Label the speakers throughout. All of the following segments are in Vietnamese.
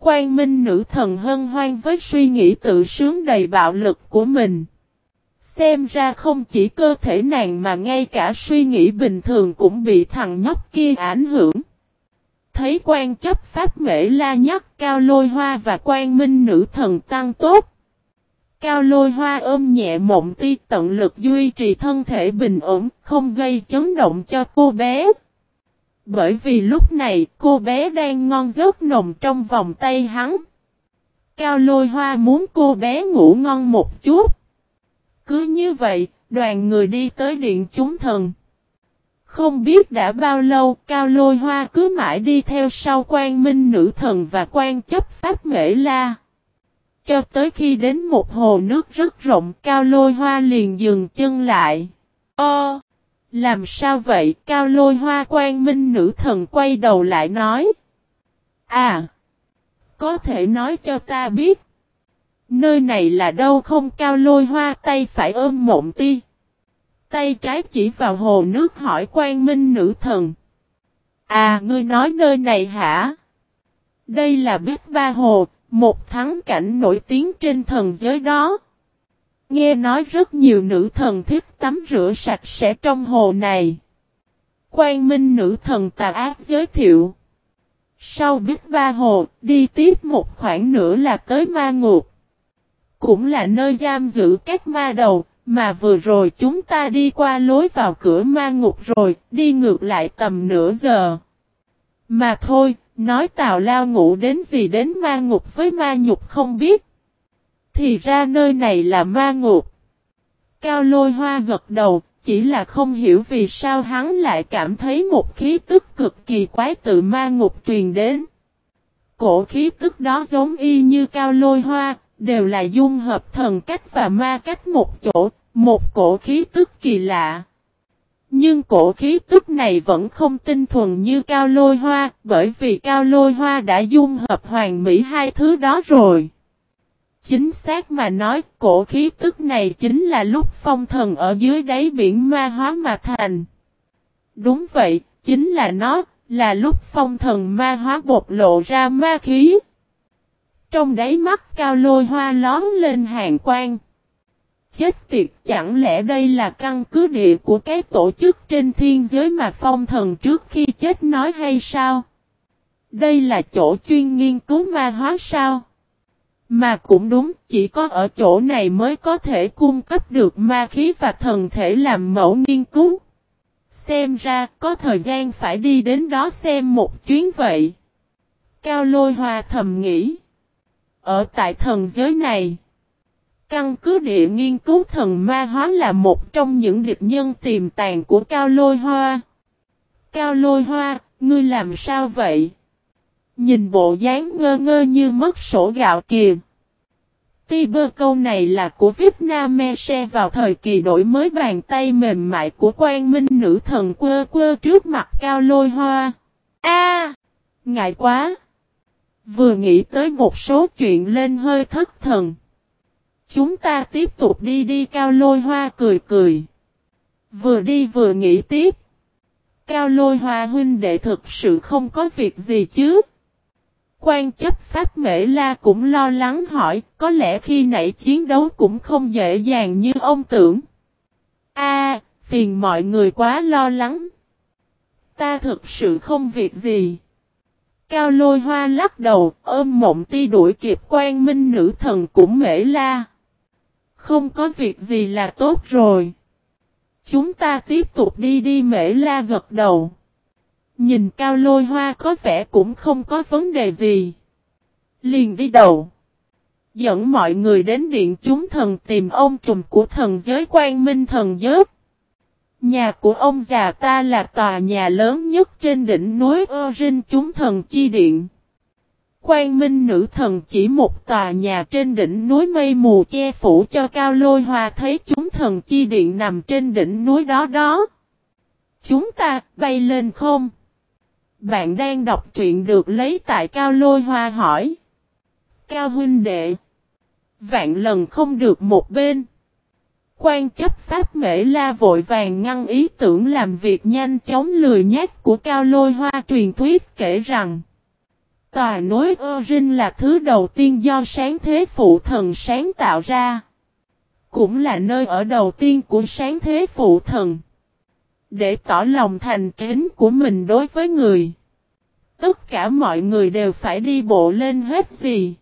Speaker 1: Quang Minh nữ thần hân hoan với suy nghĩ tự sướng đầy bạo lực của mình. Xem ra không chỉ cơ thể nàng mà ngay cả suy nghĩ bình thường cũng bị thằng nhóc kia ảnh hưởng. Thấy quan chấp pháp mễ la nhắc cao lôi hoa và quan minh nữ thần tăng tốt. Cao lôi hoa ôm nhẹ mộng ti tận lực duy trì thân thể bình ổn, không gây chấn động cho cô bé. Bởi vì lúc này cô bé đang ngon giấc nồng trong vòng tay hắn. Cao lôi hoa muốn cô bé ngủ ngon một chút. Cứ như vậy, đoàn người đi tới điện chúng thần. Không biết đã bao lâu, Cao Lôi Hoa cứ mãi đi theo sau quan minh nữ thần và quan chấp pháp mễ la. Cho tới khi đến một hồ nước rất rộng, Cao Lôi Hoa liền dừng chân lại. Ơ! Làm sao vậy? Cao Lôi Hoa quan minh nữ thần quay đầu lại nói. À! Có thể nói cho ta biết. Nơi này là đâu không cao lôi hoa tay phải ôm mộng ti. Tay trái chỉ vào hồ nước hỏi quan minh nữ thần. À ngươi nói nơi này hả? Đây là Bích Ba Hồ, một thắng cảnh nổi tiếng trên thần giới đó. Nghe nói rất nhiều nữ thần thích tắm rửa sạch sẽ trong hồ này. Quan minh nữ thần tà ác giới thiệu. Sau biết Ba Hồ, đi tiếp một khoảng nữa là tới ma ngục. Cũng là nơi giam giữ các ma đầu, mà vừa rồi chúng ta đi qua lối vào cửa ma ngục rồi, đi ngược lại tầm nửa giờ. Mà thôi, nói tào lao ngủ đến gì đến ma ngục với ma nhục không biết. Thì ra nơi này là ma ngục. Cao lôi hoa gật đầu, chỉ là không hiểu vì sao hắn lại cảm thấy một khí tức cực kỳ quái tự ma ngục truyền đến. Cổ khí tức đó giống y như cao lôi hoa, đều là dung hợp thần cách và ma cách một chỗ, một cổ khí tức kỳ lạ. Nhưng cổ khí tức này vẫn không tinh thuần như cao lôi hoa, bởi vì cao lôi hoa đã dung hợp hoàn mỹ hai thứ đó rồi. Chính xác mà nói, cổ khí tức này chính là lúc phong thần ở dưới đáy biển ma hóa mà thành. Đúng vậy, chính là nó, là lúc phong thần ma hóa bộc lộ ra ma khí. Trong đáy mắt cao lôi hoa lón lên hàng quang. Chết tiệt chẳng lẽ đây là căn cứ địa của cái tổ chức trên thiên giới mà phong thần trước khi chết nói hay sao? Đây là chỗ chuyên nghiên cứu ma hóa sao? Mà cũng đúng, chỉ có ở chỗ này mới có thể cung cấp được ma khí và thần thể làm mẫu nghiên cứu. Xem ra, có thời gian phải đi đến đó xem một chuyến vậy. Cao lôi hoa thầm nghĩ. Ở tại thần giới này, căn cứ địa nghiên cứu thần ma hóa là một trong những địch nhân tiềm tàng của Cao Lôi Hoa. Cao Lôi Hoa, ngươi làm sao vậy? Nhìn bộ dáng ngơ ngơ như mất sổ gạo kìa. bơ câu này là của Vietnamese vào thời kỳ đổi mới bàn tay mềm mại của quan minh nữ thần quơ quơ trước mặt cao lôi hoa. A, Ngại quá! Vừa nghĩ tới một số chuyện lên hơi thất thần. Chúng ta tiếp tục đi đi cao lôi hoa cười cười. Vừa đi vừa nghĩ tiếp. Cao lôi hoa huynh đệ thực sự không có việc gì chứ. Quan chấp pháp mễ la cũng lo lắng hỏi, có lẽ khi nãy chiến đấu cũng không dễ dàng như ông tưởng. A, phiền mọi người quá lo lắng. Ta thực sự không việc gì. Cao lôi hoa lắc đầu, ôm mộng ti đuổi kịp quan minh nữ thần cũng mễ la. Không có việc gì là tốt rồi. Chúng ta tiếp tục đi đi mễ la gật đầu. Nhìn cao lôi hoa có vẻ cũng không có vấn đề gì. Liền đi đầu. Dẫn mọi người đến điện chúng thần tìm ông trùm của thần giới quan minh thần giới. Nhà của ông già ta là tòa nhà lớn nhất trên đỉnh núi Orin chúng thần chi điện. Quang Minh nữ thần chỉ một tòa nhà trên đỉnh núi mây mù che phủ cho cao lôi hoa thấy chúng thần chi điện nằm trên đỉnh núi đó đó. Chúng ta bay lên không? Bạn đang đọc truyện được lấy tại cao lôi hoa hỏi. Cao huynh đệ. Vạn lần không được một bên. Quan chấp pháp mễ la vội vàng ngăn ý tưởng làm việc nhanh chóng lười nhát của cao lôi hoa truyền thuyết kể rằng, Tòa núi ơ rinh là thứ đầu tiên do sáng thế phụ thần sáng tạo ra. Cũng là nơi ở đầu tiên của sáng thế phụ thần. Để tỏ lòng thành kính của mình đối với người. Tất cả mọi người đều phải đi bộ lên hết gì.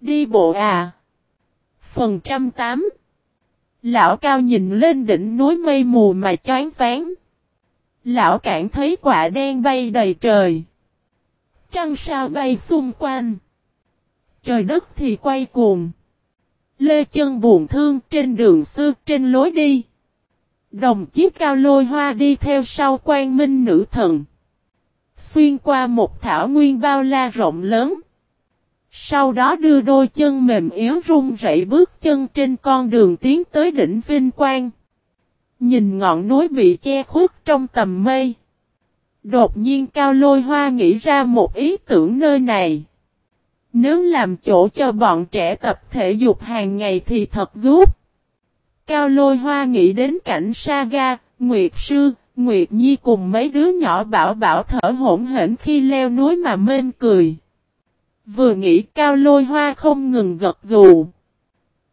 Speaker 1: Đi bộ à. Phần trăm tám. Lão cao nhìn lên đỉnh núi mây mù mà choáng váng. Lão cản thấy quả đen bay đầy trời. Trăng sao bay xung quanh. Trời đất thì quay cuồng. Lê chân buồn thương trên đường xưa trên lối đi. Đồng chiếc cao lôi hoa đi theo sau quan minh nữ thần. Xuyên qua một thảo nguyên bao la rộng lớn. Sau đó đưa đôi chân mềm yếu run rẩy bước chân trên con đường tiến tới đỉnh Vinh Quang. Nhìn ngọn núi bị che khuất trong tầm mây. Đột nhiên Cao Lôi Hoa nghĩ ra một ý tưởng nơi này. Nếu làm chỗ cho bọn trẻ tập thể dục hàng ngày thì thật gút. Cao Lôi Hoa nghĩ đến cảnh Saga, Nguyệt Sư, Nguyệt Nhi cùng mấy đứa nhỏ bảo bảo thở hổn hển khi leo núi mà mên cười. Vừa nghĩ Cao Lôi Hoa không ngừng gật gù.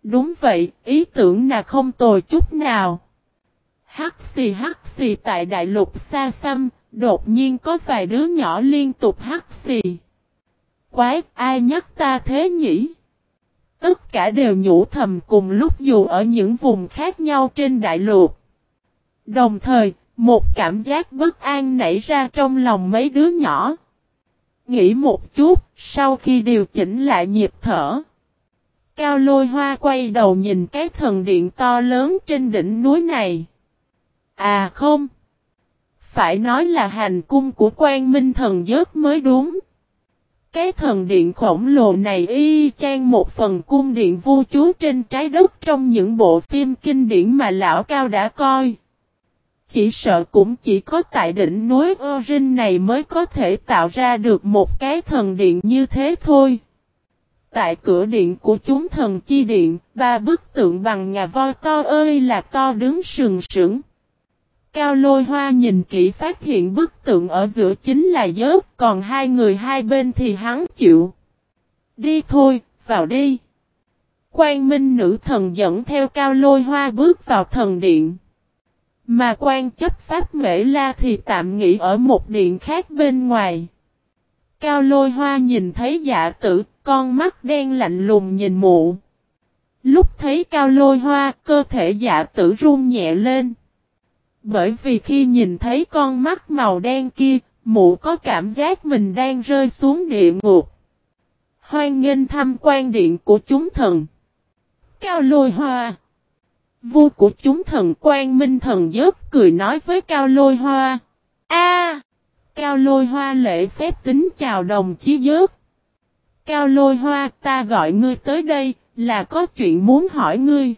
Speaker 1: Đúng vậy, ý tưởng là không tồi chút nào. Hắc xì hắc xì tại đại lục xa xăm, đột nhiên có vài đứa nhỏ liên tục hắc xì. Quái, ai nhắc ta thế nhỉ? Tất cả đều nhủ thầm cùng lúc dù ở những vùng khác nhau trên đại lục. Đồng thời, một cảm giác bất an nảy ra trong lòng mấy đứa nhỏ. Nghĩ một chút, sau khi điều chỉnh lại nhịp thở. Cao lôi hoa quay đầu nhìn cái thần điện to lớn trên đỉnh núi này. À không. Phải nói là hành cung của quan minh thần giớt mới đúng. Cái thần điện khổng lồ này y chang một phần cung điện vua chúa trên trái đất trong những bộ phim kinh điển mà lão cao đã coi. Chỉ sợ cũng chỉ có tại đỉnh núi Orin này mới có thể tạo ra được một cái thần điện như thế thôi. Tại cửa điện của chúng thần chi điện, ba bức tượng bằng ngà voi to ơi là to đứng sừng sững. Cao lôi hoa nhìn kỹ phát hiện bức tượng ở giữa chính là dớt, còn hai người hai bên thì hắn chịu. Đi thôi, vào đi. Quang minh nữ thần dẫn theo cao lôi hoa bước vào thần điện. Mà quan chấp pháp mễ la thì tạm nghỉ ở một điện khác bên ngoài. Cao lôi hoa nhìn thấy dạ tử, con mắt đen lạnh lùng nhìn mụ. Lúc thấy cao lôi hoa, cơ thể dạ tử run nhẹ lên. Bởi vì khi nhìn thấy con mắt màu đen kia, mụ có cảm giác mình đang rơi xuống địa ngục. Hoan nghênh thăm quan điện của chúng thần. Cao lôi hoa. Vua của chúng thần quan minh thần giớt cười nói với Cao lôi hoa. A, Cao lôi hoa lễ phép tính chào đồng chí giớt. Cao lôi hoa ta gọi ngươi tới đây là có chuyện muốn hỏi ngươi.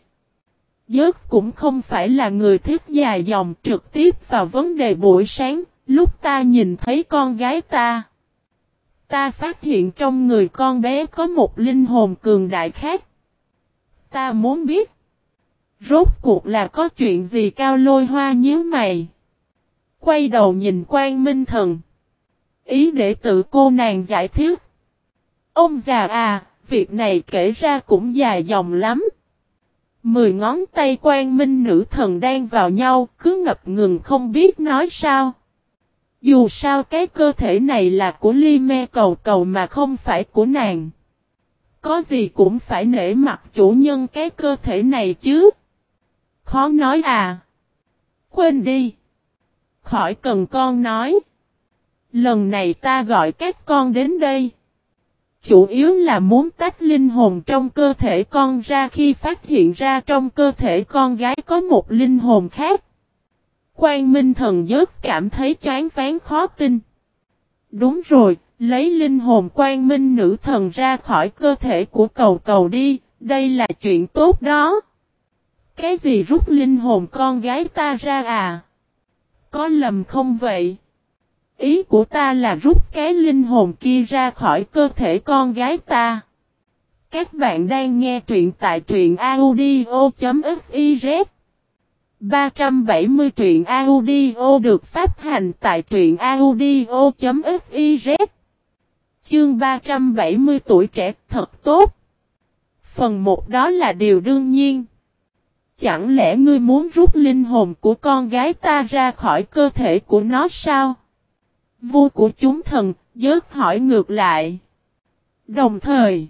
Speaker 1: Giớt cũng không phải là người thích dài dòng trực tiếp vào vấn đề buổi sáng, lúc ta nhìn thấy con gái ta. Ta phát hiện trong người con bé có một linh hồn cường đại khác. Ta muốn biết. Rốt cuộc là có chuyện gì cao lôi hoa nhíu mày. Quay đầu nhìn quan minh thần. Ý để tự cô nàng giải thích. Ông già à, việc này kể ra cũng dài dòng lắm. Mười ngón tay quan minh nữ thần đang vào nhau, cứ ngập ngừng không biết nói sao. Dù sao cái cơ thể này là của ly me cầu cầu mà không phải của nàng. Có gì cũng phải nể mặt chủ nhân cái cơ thể này chứ. Khó nói à. Quên đi. Khỏi cần con nói. Lần này ta gọi các con đến đây. Chủ yếu là muốn tách linh hồn trong cơ thể con ra khi phát hiện ra trong cơ thể con gái có một linh hồn khác. Quan Minh thần giớt cảm thấy chán phán khó tin. Đúng rồi, lấy linh hồn quan minh nữ thần ra khỏi cơ thể của cầu cầu đi, đây là chuyện tốt đó. Cái gì rút linh hồn con gái ta ra à? Có lầm không vậy? Ý của ta là rút cái linh hồn kia ra khỏi cơ thể con gái ta. Các bạn đang nghe truyện tại truyện audio.fiz 370 truyện audio được phát hành tại truyện audio.fiz Chương 370 tuổi trẻ thật tốt. Phần 1 đó là điều đương nhiên. Chẳng lẽ ngươi muốn rút linh hồn của con gái ta ra khỏi cơ thể của nó sao? Vua của chúng thần, dớt hỏi ngược lại. Đồng thời,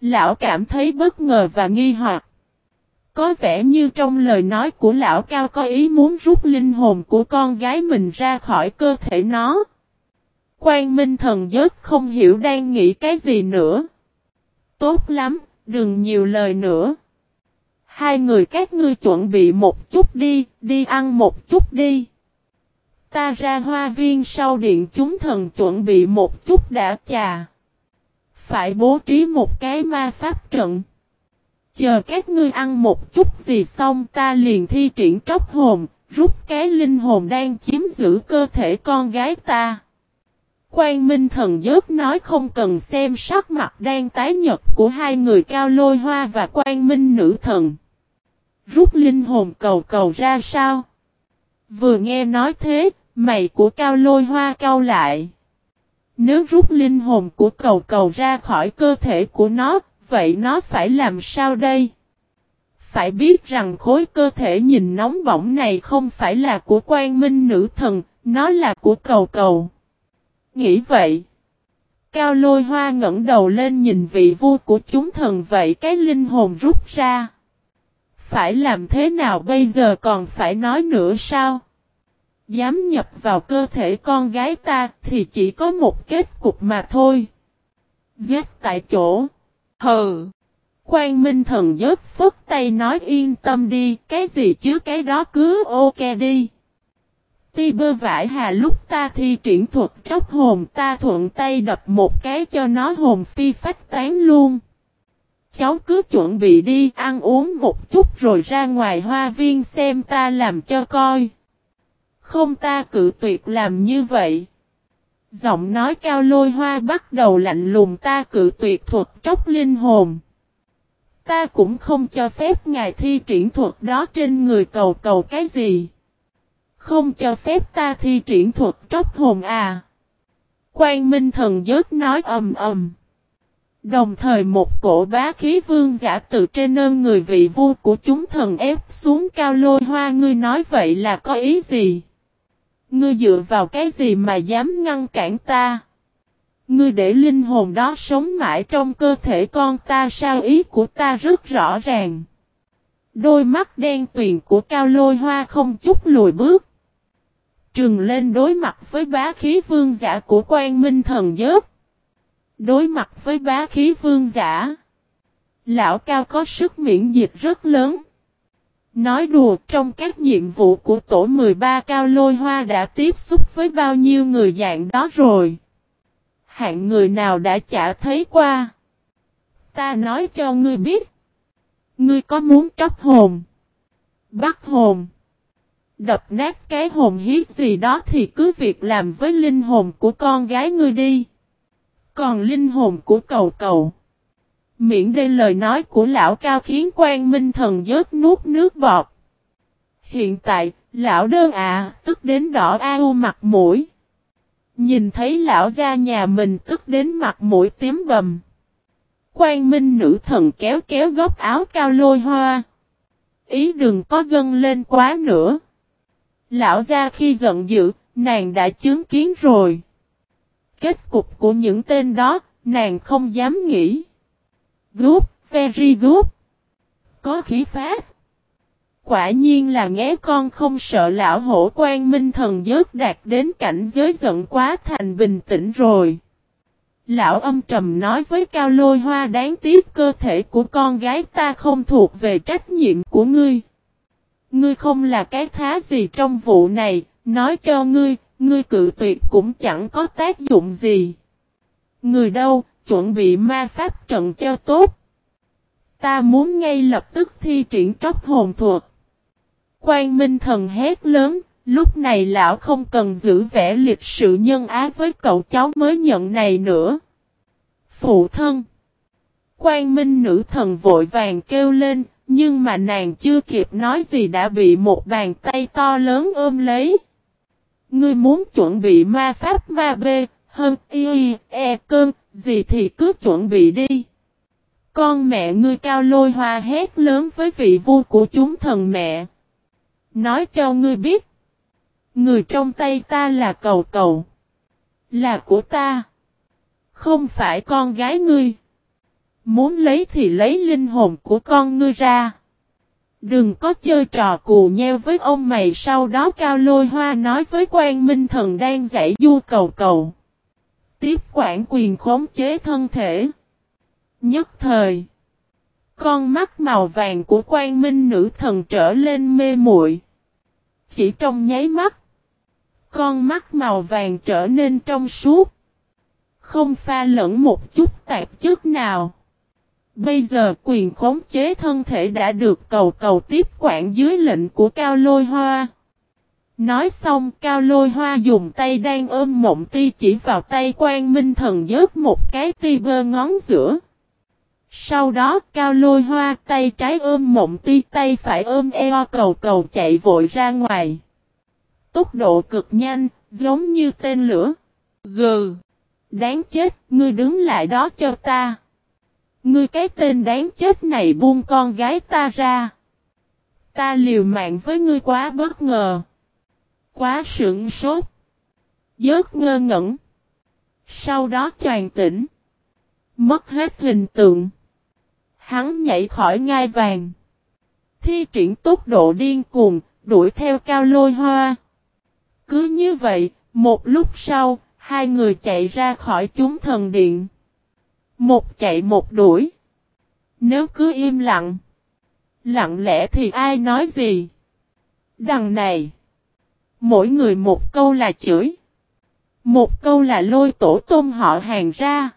Speaker 1: lão cảm thấy bất ngờ và nghi hoặc. Có vẻ như trong lời nói của lão cao có ý muốn rút linh hồn của con gái mình ra khỏi cơ thể nó. Quan Minh thần giớt không hiểu đang nghĩ cái gì nữa. Tốt lắm, đừng nhiều lời nữa. Hai người các ngươi chuẩn bị một chút đi, đi ăn một chút đi. Ta ra hoa viên sau điện chúng thần chuẩn bị một chút đã chà. Phải bố trí một cái ma pháp trận. Chờ các ngươi ăn một chút gì xong ta liền thi triển tróc hồn, rút cái linh hồn đang chiếm giữ cơ thể con gái ta. Quan Minh Thần Giớt nói không cần xem sắc mặt đang tái nhật của hai người cao lôi hoa và Quan Minh Nữ Thần. Rút linh hồn cầu cầu ra sao? Vừa nghe nói thế, mày của cao lôi hoa cao lại. Nếu rút linh hồn của cầu cầu ra khỏi cơ thể của nó, vậy nó phải làm sao đây? Phải biết rằng khối cơ thể nhìn nóng bỏng này không phải là của quan minh nữ thần, nó là của cầu cầu. Nghĩ vậy. Cao lôi hoa ngẩng đầu lên nhìn vị vua của chúng thần vậy cái linh hồn rút ra. Phải làm thế nào bây giờ còn phải nói nữa sao? Dám nhập vào cơ thể con gái ta thì chỉ có một kết cục mà thôi. Giết tại chỗ. Hừ. Quan Minh Thần giớt phất tay nói yên tâm đi, cái gì chứ cái đó cứ ok đi. Ti bơ vải hà lúc ta thi triển thuật tróc hồn ta thuận tay đập một cái cho nó hồn phi phách tán luôn. Cháu cứ chuẩn bị đi ăn uống một chút rồi ra ngoài hoa viên xem ta làm cho coi. Không ta cự tuyệt làm như vậy. Giọng nói cao lôi hoa bắt đầu lạnh lùng ta cự tuyệt thuật tróc linh hồn. Ta cũng không cho phép ngài thi triển thuật đó trên người cầu cầu cái gì. Không cho phép ta thi triển thuật tróc hồn à. Quan Minh Thần Giớt nói ầm ầm. Đồng thời một cổ bá khí vương giả từ trên ơn người vị vua của chúng thần ép xuống cao lôi hoa, ngươi nói vậy là có ý gì? Ngươi dựa vào cái gì mà dám ngăn cản ta? Ngươi để linh hồn đó sống mãi trong cơ thể con ta, sao ý của ta rất rõ ràng. Đôi mắt đen tuyền của cao lôi hoa không chút lùi bước. Trừng lên đối mặt với bá khí vương giả của quan minh thần giớt. Đối mặt với bá khí vương giả. Lão cao có sức miễn dịch rất lớn. Nói đùa, trong các nhiệm vụ của tổ 13 cao lôi hoa đã tiếp xúc với bao nhiêu người dạng đó rồi. Hạng người nào đã chả thấy qua. Ta nói cho ngươi biết. Ngươi có muốn tróc hồn. Bắt hồn. Đập nát cái hồn hiếp gì đó thì cứ việc làm với linh hồn của con gái ngươi đi. Còn linh hồn của cầu cầu. Miễn đây lời nói của lão cao khiến quan minh thần dớt nuốt nước bọt. Hiện tại, lão đơn à, tức đến đỏ au mặt mũi. Nhìn thấy lão ra nhà mình tức đến mặt mũi tím bầm. Quan minh nữ thần kéo kéo góc áo cao lôi hoa. Ý đừng có gân lên quá nữa. Lão ra khi giận dữ, nàng đã chứng kiến rồi. Kết cục của những tên đó, nàng không dám nghĩ. Good, very good. Có khí phát. Quả nhiên là nghe con không sợ lão hổ quan minh thần giớt đạt đến cảnh giới giận quá thành bình tĩnh rồi. Lão âm trầm nói với cao lôi hoa đáng tiếc cơ thể của con gái ta không thuộc về trách nhiệm của ngươi. Ngươi không là cái thá gì trong vụ này, nói cho ngươi, ngươi cự tuyệt cũng chẳng có tác dụng gì. Người đâu, chuẩn bị ma pháp trận cho tốt. Ta muốn ngay lập tức thi triển tróc hồn thuật. Quan Minh Thần hét lớn, lúc này lão không cần giữ vẻ lịch sự nhân ái với cậu cháu mới nhận này nữa. Phụ thân. Quan Minh nữ thần vội vàng kêu lên, nhưng mà nàng chưa kịp nói gì đã bị một bàn tay to lớn ôm lấy. Ngươi muốn chuẩn bị ma pháp ma bê, hơn y e cơn, gì thì cứ chuẩn bị đi. Con mẹ ngươi cao lôi hoa hét lớn với vị vua của chúng thần mẹ. Nói cho ngươi biết. Người trong tay ta là cầu cầu. Là của ta. Không phải con gái ngươi. Muốn lấy thì lấy linh hồn của con ngươi ra. Đừng có chơi trò cù nheo với ông mày sau đó cao lôi hoa nói với quan minh thần đang giải du cầu cầu. Tiếp quản quyền khống chế thân thể. Nhất thời. Con mắt màu vàng của quan minh nữ thần trở lên mê muội. Chỉ trong nháy mắt. Con mắt màu vàng trở nên trong suốt. Không pha lẫn một chút tạp chất nào. Bây giờ quyền khống chế thân thể đã được cầu cầu tiếp quản dưới lệnh của Cao Lôi Hoa. Nói xong Cao Lôi Hoa dùng tay đang ôm mộng ti chỉ vào tay quan minh thần dớt một cái ti bơ ngón giữa. Sau đó Cao Lôi Hoa tay trái ôm mộng ti tay phải ôm eo cầu cầu chạy vội ra ngoài. Tốc độ cực nhanh, giống như tên lửa. Gừ! Đáng chết, ngươi đứng lại đó cho ta. Ngươi cái tên đáng chết này buông con gái ta ra. Ta liều mạng với ngươi quá bất ngờ. Quá sững sốt. Dớt ngơ ngẩn. Sau đó choàn tỉnh. Mất hết hình tượng. Hắn nhảy khỏi ngai vàng. Thi triển tốc độ điên cuồng, đuổi theo cao lôi hoa. Cứ như vậy, một lúc sau, hai người chạy ra khỏi chúng thần điện. Một chạy một đuổi. Nếu cứ im lặng. Lặng lẽ thì ai nói gì? Đằng này. Mỗi người một câu là chửi. Một câu là lôi tổ tôm họ hàng ra.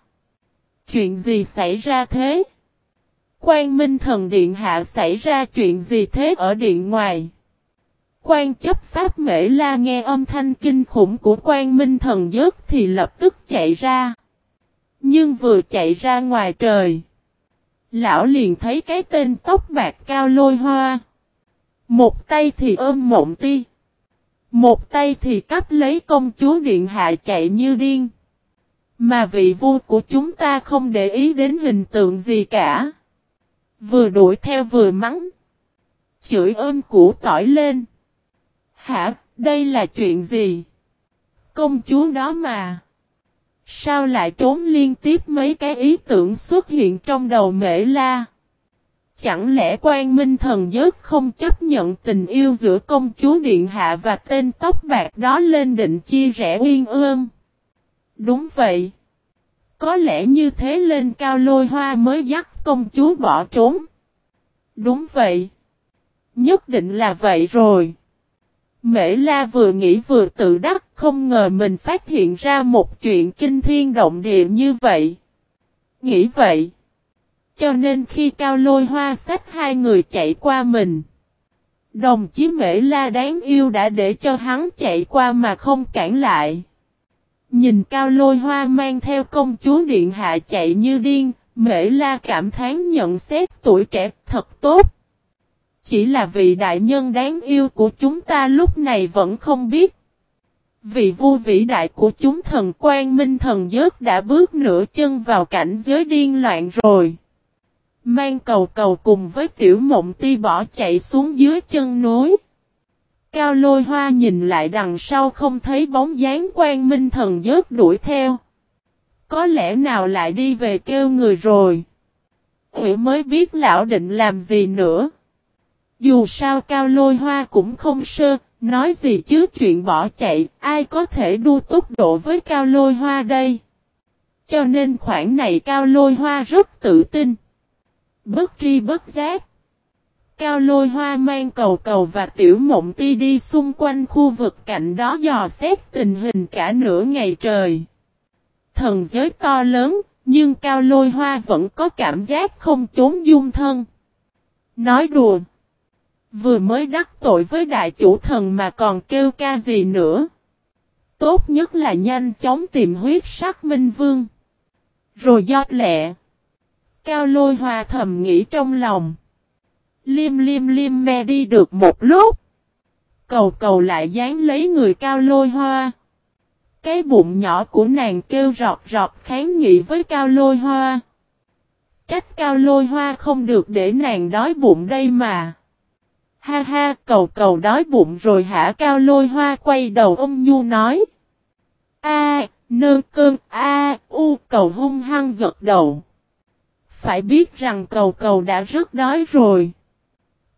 Speaker 1: Chuyện gì xảy ra thế? Quan Minh Thần Điện Hạ xảy ra chuyện gì thế ở điện ngoài? Quan chấp pháp mễ la nghe âm thanh kinh khủng của quan Minh Thần Giớt thì lập tức chạy ra. Nhưng vừa chạy ra ngoài trời. Lão liền thấy cái tên tóc bạc cao lôi hoa. Một tay thì ôm mộng ti. Một tay thì cắp lấy công chúa điện hạ chạy như điên. Mà vị vua của chúng ta không để ý đến hình tượng gì cả. Vừa đuổi theo vừa mắng. Chửi ôm củ tỏi lên. Hả, đây là chuyện gì? Công chúa đó mà. Sao lại trốn liên tiếp mấy cái ý tưởng xuất hiện trong đầu mễ la? Chẳng lẽ quan minh thần giới không chấp nhận tình yêu giữa công chúa Điện Hạ và tên tóc bạc đó lên định chia rẽ uyên ương? Đúng vậy. Có lẽ như thế lên cao lôi hoa mới dắt công chúa bỏ trốn. Đúng vậy. Nhất định là vậy rồi. Mễ La vừa nghĩ vừa tự đắc, không ngờ mình phát hiện ra một chuyện kinh thiên động địa như vậy. Nghĩ vậy. Cho nên khi cao lôi hoa sách hai người chạy qua mình. Đồng chí Mễ La đáng yêu đã để cho hắn chạy qua mà không cản lại. Nhìn cao lôi hoa mang theo công chúa điện hạ chạy như điên, Mễ La cảm thán nhận xét tuổi trẻ thật tốt. Chỉ là vị đại nhân đáng yêu của chúng ta lúc này vẫn không biết. Vị vua vĩ đại của chúng thần quan minh thần giớt đã bước nửa chân vào cảnh giới điên loạn rồi. Mang cầu cầu cùng với tiểu mộng ti bỏ chạy xuống dưới chân núi. Cao lôi hoa nhìn lại đằng sau không thấy bóng dáng quan minh thần dớt đuổi theo. Có lẽ nào lại đi về kêu người rồi. Hủy mới biết lão định làm gì nữa. Dù sao cao lôi hoa cũng không sơ, nói gì chứ chuyện bỏ chạy, ai có thể đua tốc độ với cao lôi hoa đây. Cho nên khoảng này cao lôi hoa rất tự tin. Bất tri bất giác. Cao lôi hoa mang cầu cầu và tiểu mộng ti đi xung quanh khu vực cạnh đó dò xét tình hình cả nửa ngày trời. Thần giới to lớn, nhưng cao lôi hoa vẫn có cảm giác không trốn dung thân. Nói đùa. Vừa mới đắc tội với đại chủ thần mà còn kêu ca gì nữa. Tốt nhất là nhanh chóng tìm huyết sắc minh vương. Rồi do lẹ. Cao lôi hoa thầm nghĩ trong lòng. Liêm liêm liêm me đi được một lúc. Cầu cầu lại dán lấy người cao lôi hoa. Cái bụng nhỏ của nàng kêu rọt rọt kháng nghị với cao lôi hoa. Trách cao lôi hoa không được để nàng đói bụng đây mà. Ha ha, cầu cầu đói bụng rồi hả cao lôi hoa quay đầu ông Nhu nói. A, nơ cơn, a, u cầu hung hăng gật đầu. Phải biết rằng cầu cầu đã rất đói rồi.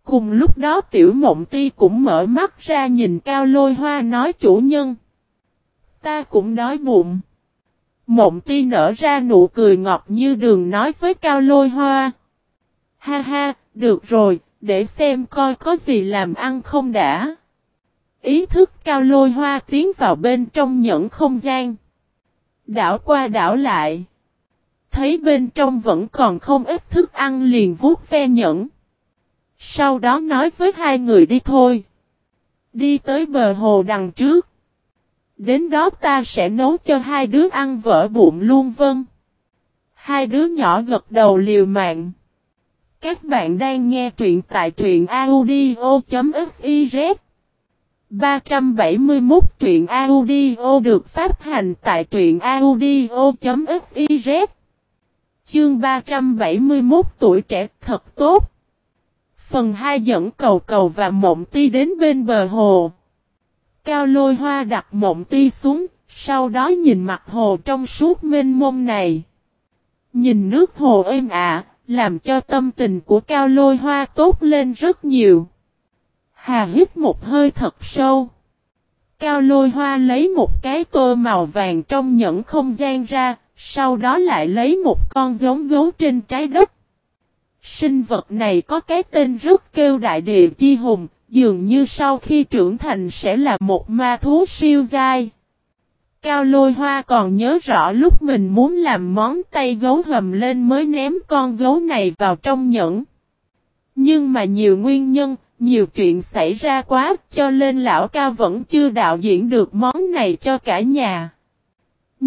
Speaker 1: Cùng lúc đó tiểu mộng ti cũng mở mắt ra nhìn cao lôi hoa nói chủ nhân. Ta cũng đói bụng. Mộng ti nở ra nụ cười ngọt như đường nói với cao lôi hoa. Ha ha, được rồi, để xem coi có gì làm ăn không đã. Ý thức cao lôi hoa tiến vào bên trong nhẫn không gian. Đảo qua đảo lại. Thấy bên trong vẫn còn không ít thức ăn liền vuốt ve nhẫn. Sau đó nói với hai người đi thôi. Đi tới bờ hồ đằng trước. Đến đó ta sẽ nấu cho hai đứa ăn vỡ bụng luôn vâng. Hai đứa nhỏ gật đầu liều mạng. Các bạn đang nghe truyện tại truyện audio.fiz 371 truyện audio được phát hành tại truyện audio.fiz Chương 371 tuổi trẻ thật tốt Phần 2 dẫn cầu cầu và mộng ti đến bên bờ hồ Cao lôi hoa đặt mộng ti xuống Sau đó nhìn mặt hồ trong suốt mênh mông này Nhìn nước hồ êm ả làm cho tâm tình của cao lôi hoa tốt lên rất nhiều. Hà hít một hơi thật sâu. Cao lôi hoa lấy một cái tô màu vàng trong nhẫn không gian ra, sau đó lại lấy một con giống gấu trên trái đất. Sinh vật này có cái tên rất kêu đại địa chi hùng, dường như sau khi trưởng thành sẽ là một ma thú siêu dai. Cao lôi hoa còn nhớ rõ lúc mình muốn làm món tay gấu hầm lên mới ném con gấu này vào trong nhẫn. Nhưng mà nhiều nguyên nhân, nhiều chuyện xảy ra quá cho nên lão ca vẫn chưa đạo diễn được món này cho cả nhà.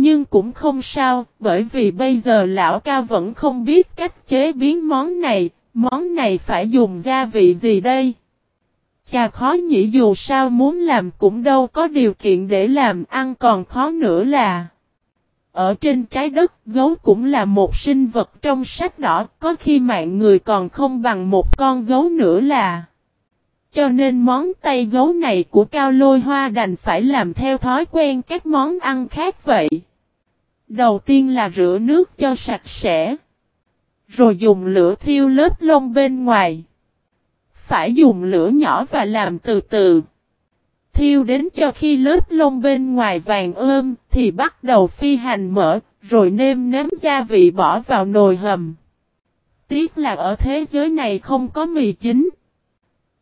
Speaker 1: Nhưng cũng không sao, bởi vì bây giờ lão ca vẫn không biết cách chế biến món này, món này phải dùng gia vị gì đây. Chà khó nhỉ dù sao muốn làm cũng đâu có điều kiện để làm ăn còn khó nữa là. Ở trên trái đất gấu cũng là một sinh vật trong sách đỏ có khi mạng người còn không bằng một con gấu nữa là. Cho nên món tay gấu này của cao lôi hoa đành phải làm theo thói quen các món ăn khác vậy. Đầu tiên là rửa nước cho sạch sẽ. Rồi dùng lửa thiêu lớp lông bên ngoài phải dùng lửa nhỏ và làm từ từ. Thiêu đến cho khi lớp lông bên ngoài vàng ươm thì bắt đầu phi hành mỡ, rồi nêm nếm gia vị bỏ vào nồi hầm. Tiếc là ở thế giới này không có mì chính.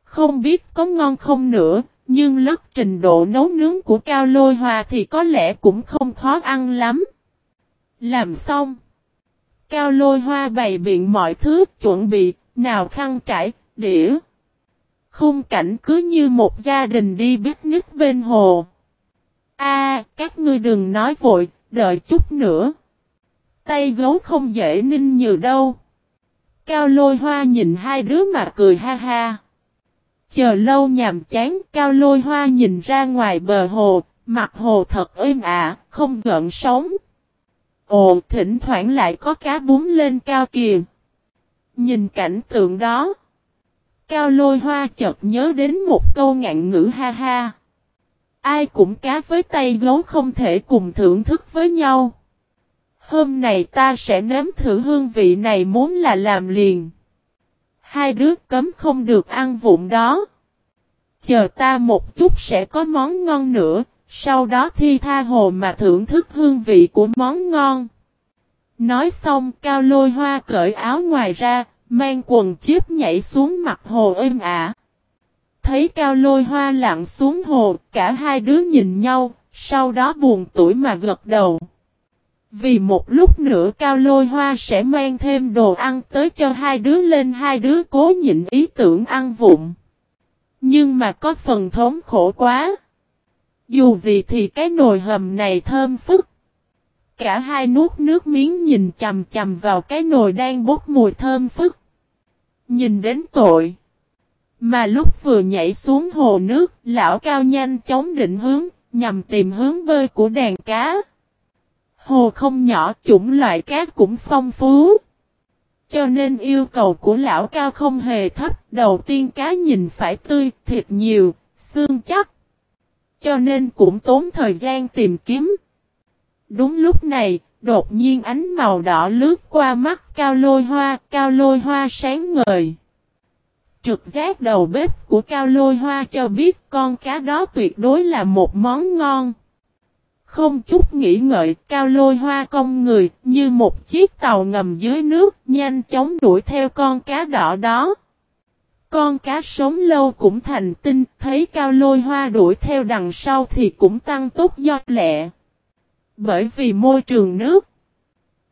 Speaker 1: Không biết có ngon không nữa, nhưng lất trình độ nấu nướng của Cao Lôi Hòa thì có lẽ cũng không khó ăn lắm. Làm xong. Cao Lôi Hoa bày biện mọi thứ chuẩn bị, nào khăn trải, đĩa. Khung cảnh cứ như một gia đình đi picnic bên hồ. A, các ngươi đừng nói vội, đợi chút nữa. Tay gấu không dễ ninh như đâu. Cao lôi hoa nhìn hai đứa mà cười ha ha. Chờ lâu nhàm chán, cao lôi hoa nhìn ra ngoài bờ hồ, mặt hồ thật êm ả, không gợn sóng. Ồ, thỉnh thoảng lại có cá bún lên cao kìa. Nhìn cảnh tượng đó. Cao lôi hoa chợt nhớ đến một câu ngạn ngữ ha ha. Ai cũng cá với tay gấu không thể cùng thưởng thức với nhau. Hôm này ta sẽ nếm thử hương vị này muốn là làm liền. Hai đứa cấm không được ăn vụn đó. Chờ ta một chút sẽ có món ngon nữa, sau đó thi tha hồ mà thưởng thức hương vị của món ngon. Nói xong cao lôi hoa cởi áo ngoài ra, Mang quần chiếc nhảy xuống mặt hồ êm ả. Thấy cao lôi hoa lặn xuống hồ, cả hai đứa nhìn nhau, sau đó buồn tuổi mà gật đầu. Vì một lúc nữa cao lôi hoa sẽ mang thêm đồ ăn tới cho hai đứa lên hai đứa cố nhịn ý tưởng ăn vụng. Nhưng mà có phần thống khổ quá. Dù gì thì cái nồi hầm này thơm phức. Cả hai nuốt nước miếng nhìn chầm chầm vào cái nồi đang bốc mùi thơm phức. Nhìn đến tội. Mà lúc vừa nhảy xuống hồ nước, lão cao nhanh chóng định hướng, nhằm tìm hướng bơi của đàn cá. Hồ không nhỏ, chủng loại cá cũng phong phú. Cho nên yêu cầu của lão cao không hề thấp, đầu tiên cá nhìn phải tươi, thịt nhiều, xương chắc. Cho nên cũng tốn thời gian tìm kiếm. Đúng lúc này, đột nhiên ánh màu đỏ lướt qua mắt cao lôi hoa, cao lôi hoa sáng ngời. Trực giác đầu bếp của cao lôi hoa cho biết con cá đó tuyệt đối là một món ngon. Không chút nghĩ ngợi, cao lôi hoa công người, như một chiếc tàu ngầm dưới nước, nhanh chóng đuổi theo con cá đỏ đó. Con cá sống lâu cũng thành tinh, thấy cao lôi hoa đuổi theo đằng sau thì cũng tăng tốc do lẹ. Bởi vì môi trường nước,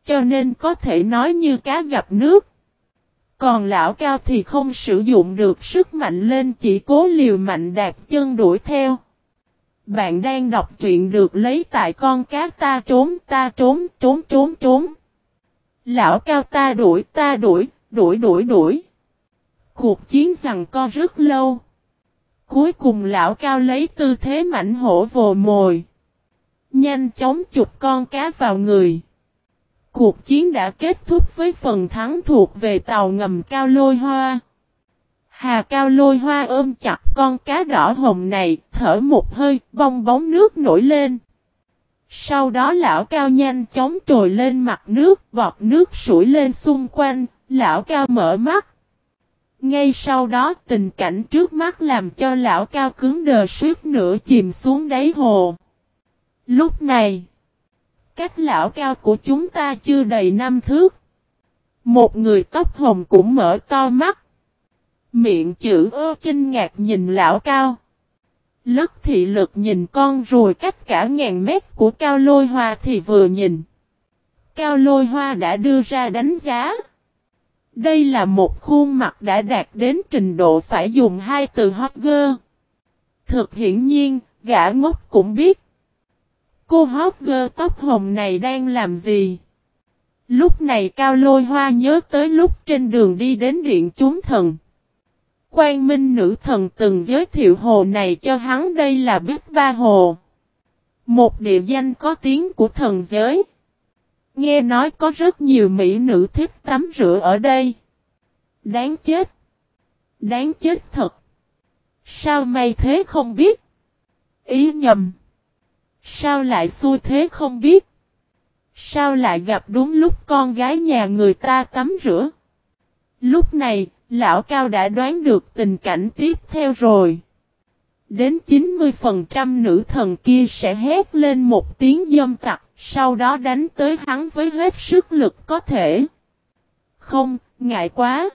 Speaker 1: cho nên có thể nói như cá gặp nước. Còn lão cao thì không sử dụng được sức mạnh lên chỉ cố liều mạnh đạp chân đuổi theo. Bạn đang đọc truyện được lấy tại con cá ta trốn ta trốn trốn trốn trốn. Lão cao ta đuổi ta đuổi, đuổi đuổi đuổi. Cuộc chiến rằng co rất lâu. Cuối cùng lão cao lấy tư thế mảnh hổ vồ mồi. Nhanh chóng chụp con cá vào người. Cuộc chiến đã kết thúc với phần thắng thuộc về tàu ngầm cao lôi hoa. Hà cao lôi hoa ôm chặt con cá đỏ hồng này, thở một hơi, bong bóng nước nổi lên. Sau đó lão cao nhanh chóng trồi lên mặt nước, vọt nước sủi lên xung quanh, lão cao mở mắt. Ngay sau đó tình cảnh trước mắt làm cho lão cao cứng đờ suốt nửa chìm xuống đáy hồ. Lúc này, cách lão cao của chúng ta chưa đầy năm thước. Một người tóc hồng cũng mở to mắt. Miệng chữ ơ kinh ngạc nhìn lão cao. Lất thị lực nhìn con rồi cách cả ngàn mét của cao lôi hoa thì vừa nhìn. Cao lôi hoa đã đưa ra đánh giá. Đây là một khuôn mặt đã đạt đến trình độ phải dùng hai từ hot girl. Thực hiển nhiên, gã ngốc cũng biết. Cô hot girl tóc hồng này đang làm gì? Lúc này Cao Lôi Hoa nhớ tới lúc trên đường đi đến điện chúng thần. Quang Minh nữ thần từng giới thiệu hồ này cho hắn đây là Bích Ba Hồ. Một địa danh có tiếng của thần giới. Nghe nói có rất nhiều mỹ nữ thích tắm rửa ở đây. Đáng chết. Đáng chết thật. Sao may thế không biết? Ý nhầm. Sao lại xui thế không biết? Sao lại gặp đúng lúc con gái nhà người ta tắm rửa? Lúc này, lão cao đã đoán được tình cảnh tiếp theo rồi. Đến 90% nữ thần kia sẽ hét lên một tiếng dâm tặc, sau đó đánh tới hắn với hết sức lực có thể. Không, ngại quá.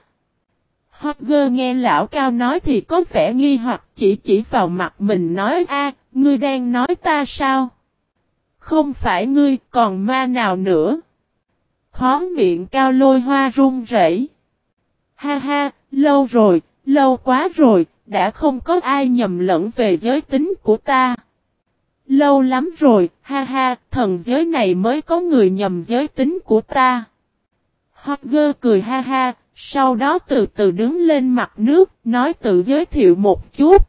Speaker 1: Hotger nghe lão cao nói thì có vẻ nghi hoặc chỉ chỉ vào mặt mình nói a, ngươi đang nói ta sao? Không phải ngươi, còn ma nào nữa? Khó miệng cao lôi hoa run rẩy. Ha ha, lâu rồi, lâu quá rồi, đã không có ai nhầm lẫn về giới tính của ta. Lâu lắm rồi, ha ha, thần giới này mới có người nhầm giới tính của ta. Hotger cười ha ha, sau đó từ từ đứng lên mặt nước, nói tự giới thiệu một chút.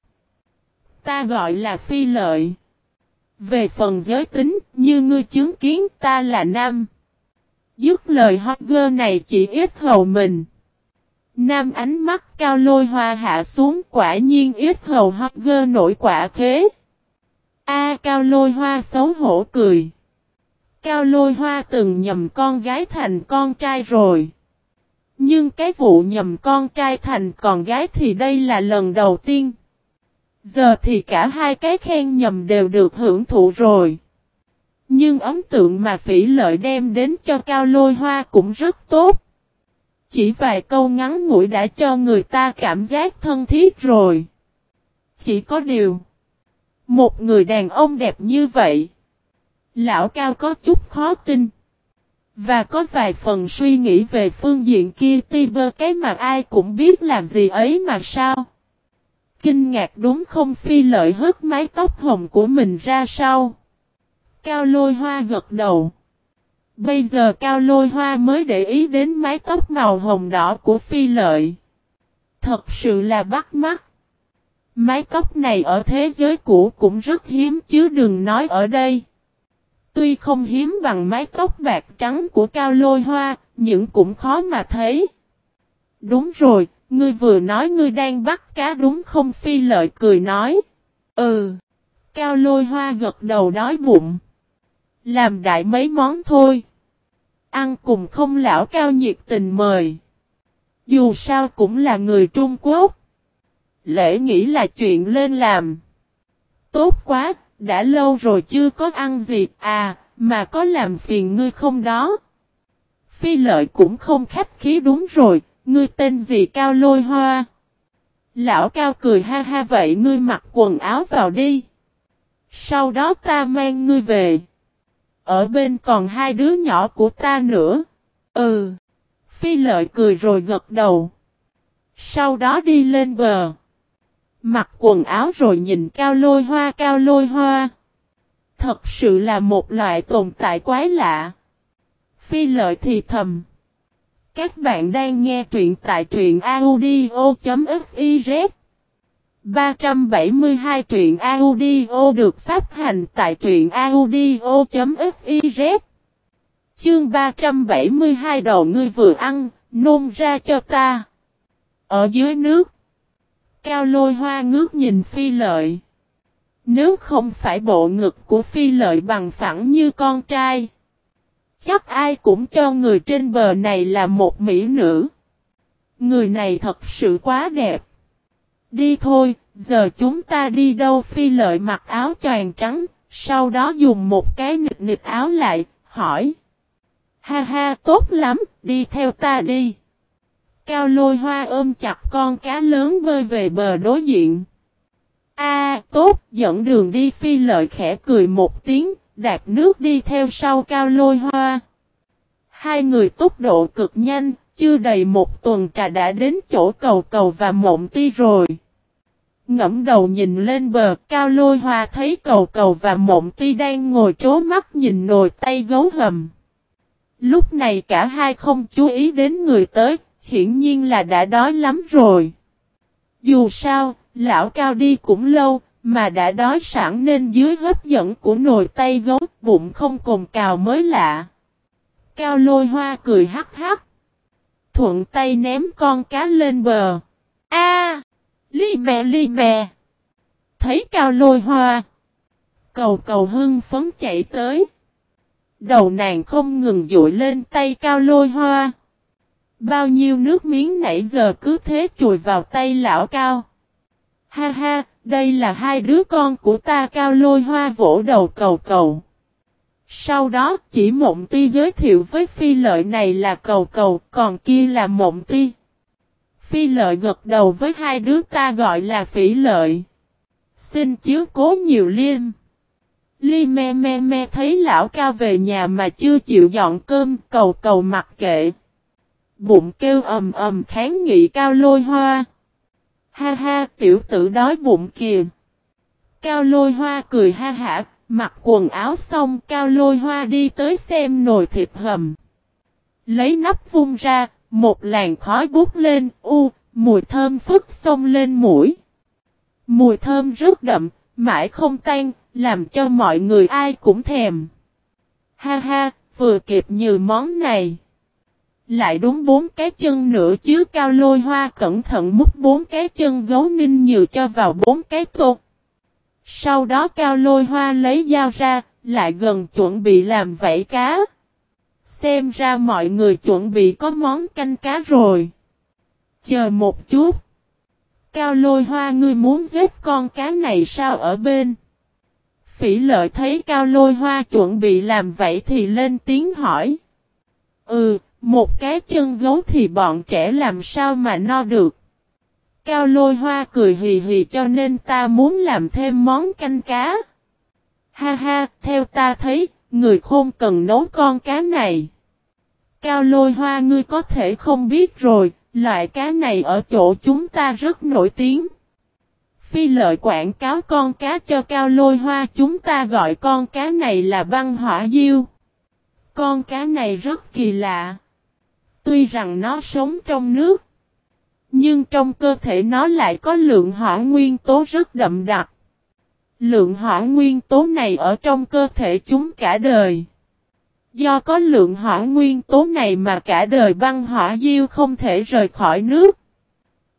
Speaker 1: Ta gọi là phi lợi. Về phần giới tính, như ngươi chứng kiến ta là nam. Dứt lời Hotger này chỉ ít hầu mình. Nam ánh mắt cao lôi hoa hạ xuống quả nhiên ít hầu Hotger nổi quả khế. A cao lôi hoa xấu hổ cười. Cao lôi hoa từng nhầm con gái thành con trai rồi. Nhưng cái vụ nhầm con trai thành con gái thì đây là lần đầu tiên. Giờ thì cả hai cái khen nhầm đều được hưởng thụ rồi. Nhưng ấn tượng mà phỉ lợi đem đến cho cao lôi hoa cũng rất tốt. Chỉ vài câu ngắn ngủi đã cho người ta cảm giác thân thiết rồi. Chỉ có điều. Một người đàn ông đẹp như vậy. Lão cao có chút khó tin. Và có vài phần suy nghĩ về phương diện kia ti bơ cái mà ai cũng biết làm gì ấy mà sao. Kinh ngạc đúng không phi lợi hớt mái tóc hồng của mình ra sau. Cao lôi hoa gật đầu. Bây giờ cao lôi hoa mới để ý đến mái tóc màu hồng đỏ của phi lợi. Thật sự là bắt mắt. Mái tóc này ở thế giới cũ cũng rất hiếm chứ đừng nói ở đây. Tuy không hiếm bằng mái tóc bạc trắng của cao lôi hoa, nhưng cũng khó mà thấy. Đúng rồi, ngươi vừa nói ngươi đang bắt cá đúng không phi lợi cười nói. Ừ. Cao lôi hoa gật đầu đói bụng. Làm đại mấy món thôi. Ăn cùng không lão cao nhiệt tình mời. Dù sao cũng là người Trung Quốc. Lễ nghĩ là chuyện lên làm. Tốt quá, đã lâu rồi chưa có ăn gì à, mà có làm phiền ngươi không đó. Phi lợi cũng không khách khí đúng rồi, ngươi tên gì cao lôi hoa. Lão cao cười ha ha vậy ngươi mặc quần áo vào đi. Sau đó ta mang ngươi về. Ở bên còn hai đứa nhỏ của ta nữa. Ừ. Phi lợi cười rồi gật đầu. Sau đó đi lên bờ. Mặc quần áo rồi nhìn cao lôi hoa cao lôi hoa. Thật sự là một loại tồn tại quái lạ. Phi lợi thì thầm. Các bạn đang nghe truyện tại truyện audio.fiz 372 truyện audio được phát hành tại truyện audio.fiz Chương 372 đầu ngươi vừa ăn, nôn ra cho ta. Ở dưới nước, cao lôi hoa ngước nhìn phi lợi. Nếu không phải bộ ngực của phi lợi bằng phẳng như con trai, chắc ai cũng cho người trên bờ này là một mỹ nữ. Người này thật sự quá đẹp. Đi thôi, giờ chúng ta đi đâu phi lợi mặc áo choàng trắng, sau đó dùng một cái nịch nịch áo lại, hỏi. Ha ha, tốt lắm, đi theo ta đi. Cao lôi hoa ôm chặt con cá lớn bơi về bờ đối diện. A, tốt, dẫn đường đi phi lợi khẽ cười một tiếng, đạp nước đi theo sau cao lôi hoa. Hai người tốc độ cực nhanh, chưa đầy một tuần trà đã đến chỗ cầu cầu và mộng ti rồi. Ngẫm đầu nhìn lên bờ, cao lôi hoa thấy cầu cầu và mộng ti đang ngồi trố mắt nhìn nồi tay gấu hầm. Lúc này cả hai không chú ý đến người tới, hiển nhiên là đã đói lắm rồi. Dù sao, lão cao đi cũng lâu, mà đã đói sẵn nên dưới hấp dẫn của nồi tay gấu, bụng không cồn cào mới lạ. Cao lôi hoa cười hắc hắc. Thuận tay ném con cá lên bờ. A, Ly mẹ ly mẹ. Thấy cao lôi hoa. Cầu cầu hưng phấn chạy tới. Đầu nàng không ngừng dụi lên tay cao lôi hoa. Bao nhiêu nước miếng nãy giờ cứ thế chùi vào tay lão cao. Ha ha, đây là hai đứa con của ta cao lôi hoa vỗ đầu cầu cầu. Sau đó chỉ mộng ti giới thiệu với phi lợi này là cầu cầu, còn kia là mộng ti. Phi lợi gật đầu với hai đứa ta gọi là phỉ lợi. Xin chiếu cố nhiều liêm. Ly me me me thấy lão cao về nhà mà chưa chịu dọn cơm, cầu cầu mặc kệ. Bụng kêu ầm ầm kháng nghị cao lôi hoa. Ha ha, tiểu tử đói bụng kìa. Cao lôi hoa cười ha hả, mặc quần áo xong cao lôi hoa đi tới xem nồi thịt hầm. Lấy nắp vung ra, một làn khói bút lên, u, mùi thơm phức xông lên mũi. Mùi thơm rất đậm, mãi không tan, làm cho mọi người ai cũng thèm. Ha ha, vừa kịp như món này. Lại đúng bốn cái chân nữa chứ cao lôi hoa cẩn thận múc bốn cái chân gấu ninh nhiều cho vào bốn cái tô. Sau đó cao lôi hoa lấy dao ra, lại gần chuẩn bị làm vảy cá. Xem ra mọi người chuẩn bị có món canh cá rồi. Chờ một chút. Cao lôi hoa ngươi muốn giết con cá này sao ở bên? Phỉ lợi thấy cao lôi hoa chuẩn bị làm vậy thì lên tiếng hỏi. Ừ, một cái chân gấu thì bọn trẻ làm sao mà no được. Cao lôi hoa cười hì hì cho nên ta muốn làm thêm món canh cá. Ha ha, theo ta thấy, người khôn cần nấu con cá này. Cao lôi hoa ngươi có thể không biết rồi, loại cá này ở chỗ chúng ta rất nổi tiếng. Phi lợi quảng cáo con cá cho cao lôi hoa chúng ta gọi con cá này là băng hỏa diêu. Con cá này rất kỳ lạ. Tuy rằng nó sống trong nước. Nhưng trong cơ thể nó lại có lượng hỏa nguyên tố rất đậm đặc. Lượng hỏa nguyên tố này ở trong cơ thể chúng cả đời. Do có lượng hỏa nguyên tố này mà cả đời băng hỏa diêu không thể rời khỏi nước.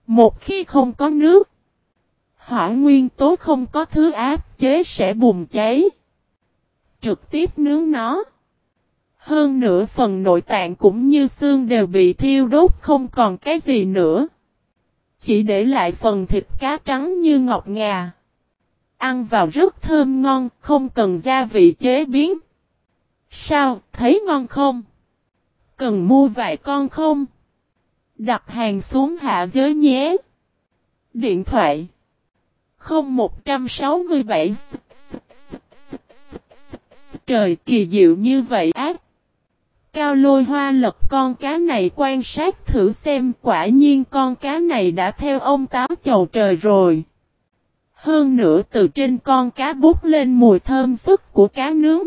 Speaker 1: Một khi không có nước, hỏa nguyên tố không có thứ áp chế sẽ bùng cháy. Trực tiếp nướng nó. Hơn nữa phần nội tạng cũng như xương đều bị thiêu đốt không còn cái gì nữa. Chỉ để lại phần thịt cá trắng như ngọc ngà. Ăn vào rất thơm ngon, không cần gia vị chế biến. Sao, thấy ngon không? Cần mua vài con không? Đặt hàng xuống hạ giới nhé. Điện thoại 0167 Trời kỳ diệu như vậy ác. Cao lôi hoa lật con cá này quan sát thử xem, quả nhiên con cá này đã theo ông táo chầu trời rồi. Hơn nữa từ trên con cá bút lên mùi thơm phức của cá nướng.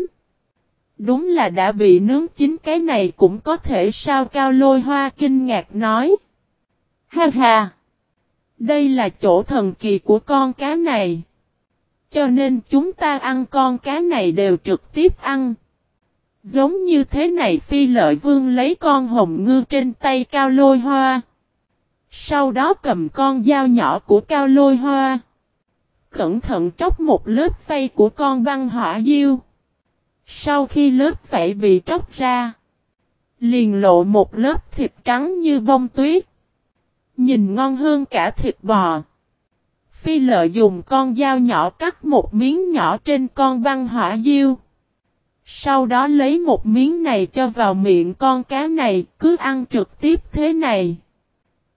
Speaker 1: Đúng là đã bị nướng chín cái này cũng có thể sao, cao lôi hoa kinh ngạc nói. Ha ha! Đây là chỗ thần kỳ của con cá này. Cho nên chúng ta ăn con cá này đều trực tiếp ăn. Giống như thế này phi lợi vương lấy con hồng ngư trên tay cao lôi hoa. Sau đó cầm con dao nhỏ của cao lôi hoa. Cẩn thận tróc một lớp vây của con băng hỏa diêu. Sau khi lớp vảy bị tróc ra. Liền lộ một lớp thịt trắng như bông tuyết. Nhìn ngon hơn cả thịt bò. Phi lợi dùng con dao nhỏ cắt một miếng nhỏ trên con băng hỏa diêu. Sau đó lấy một miếng này cho vào miệng con cá này, cứ ăn trực tiếp thế này.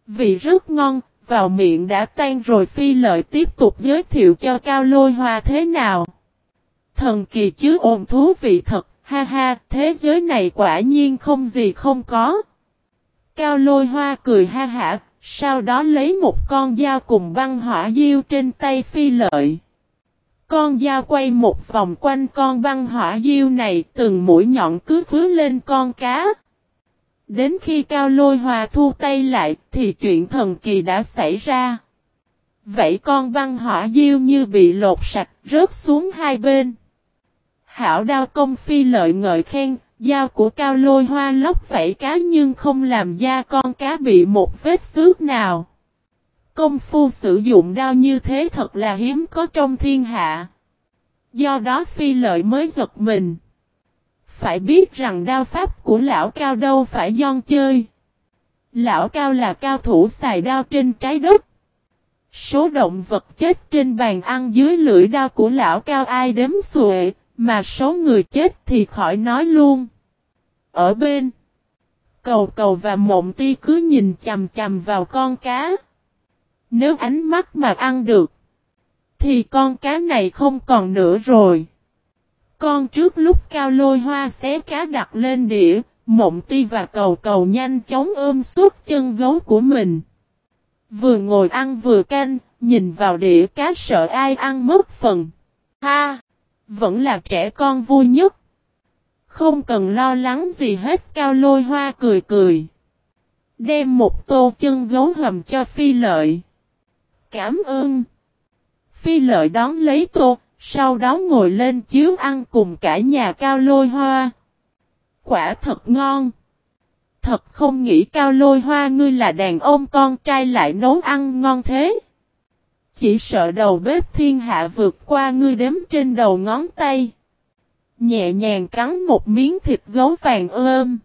Speaker 1: Vị rất ngon, vào miệng đã tan rồi phi lợi tiếp tục giới thiệu cho cao lôi hoa thế nào. Thần kỳ chứ ồn thú vị thật, ha ha, thế giới này quả nhiên không gì không có. Cao lôi hoa cười ha hả, sau đó lấy một con dao cùng băng hỏa diêu trên tay phi lợi. Con dao quay một vòng quanh con băng hỏa diêu này từng mũi nhọn cứ khứa lên con cá. Đến khi cao lôi hòa thu tay lại thì chuyện thần kỳ đã xảy ra. Vậy con băng hỏa diêu như bị lột sạch rớt xuống hai bên. Hảo đao công phi lợi ngợi khen, dao của cao lôi hoa lóc vẫy cá nhưng không làm da con cá bị một vết xước nào. Công phu sử dụng đao như thế thật là hiếm có trong thiên hạ. Do đó phi lợi mới giật mình. Phải biết rằng đao pháp của lão cao đâu phải giòn chơi. Lão cao là cao thủ xài đao trên trái đất. Số động vật chết trên bàn ăn dưới lưỡi đao của lão cao ai đếm xuệ, mà số người chết thì khỏi nói luôn. Ở bên, cầu cầu và mộng ti cứ nhìn chầm chầm vào con cá. Nếu ánh mắt mà ăn được, thì con cá này không còn nữa rồi. Con trước lúc cao lôi hoa xé cá đặt lên đĩa, mộng ti và cầu cầu nhanh chóng ôm suốt chân gấu của mình. Vừa ngồi ăn vừa canh, nhìn vào đĩa cá sợ ai ăn mất phần. Ha! Vẫn là trẻ con vui nhất. Không cần lo lắng gì hết cao lôi hoa cười cười. Đem một tô chân gấu hầm cho phi lợi. Cảm ơn. Phi lợi đón lấy tô, sau đó ngồi lên chiếu ăn cùng cả nhà cao lôi hoa. Quả thật ngon. Thật không nghĩ cao lôi hoa ngươi là đàn ông con trai lại nấu ăn ngon thế. Chỉ sợ đầu bếp thiên hạ vượt qua ngươi đếm trên đầu ngón tay. Nhẹ nhàng cắn một miếng thịt gấu vàng ôm.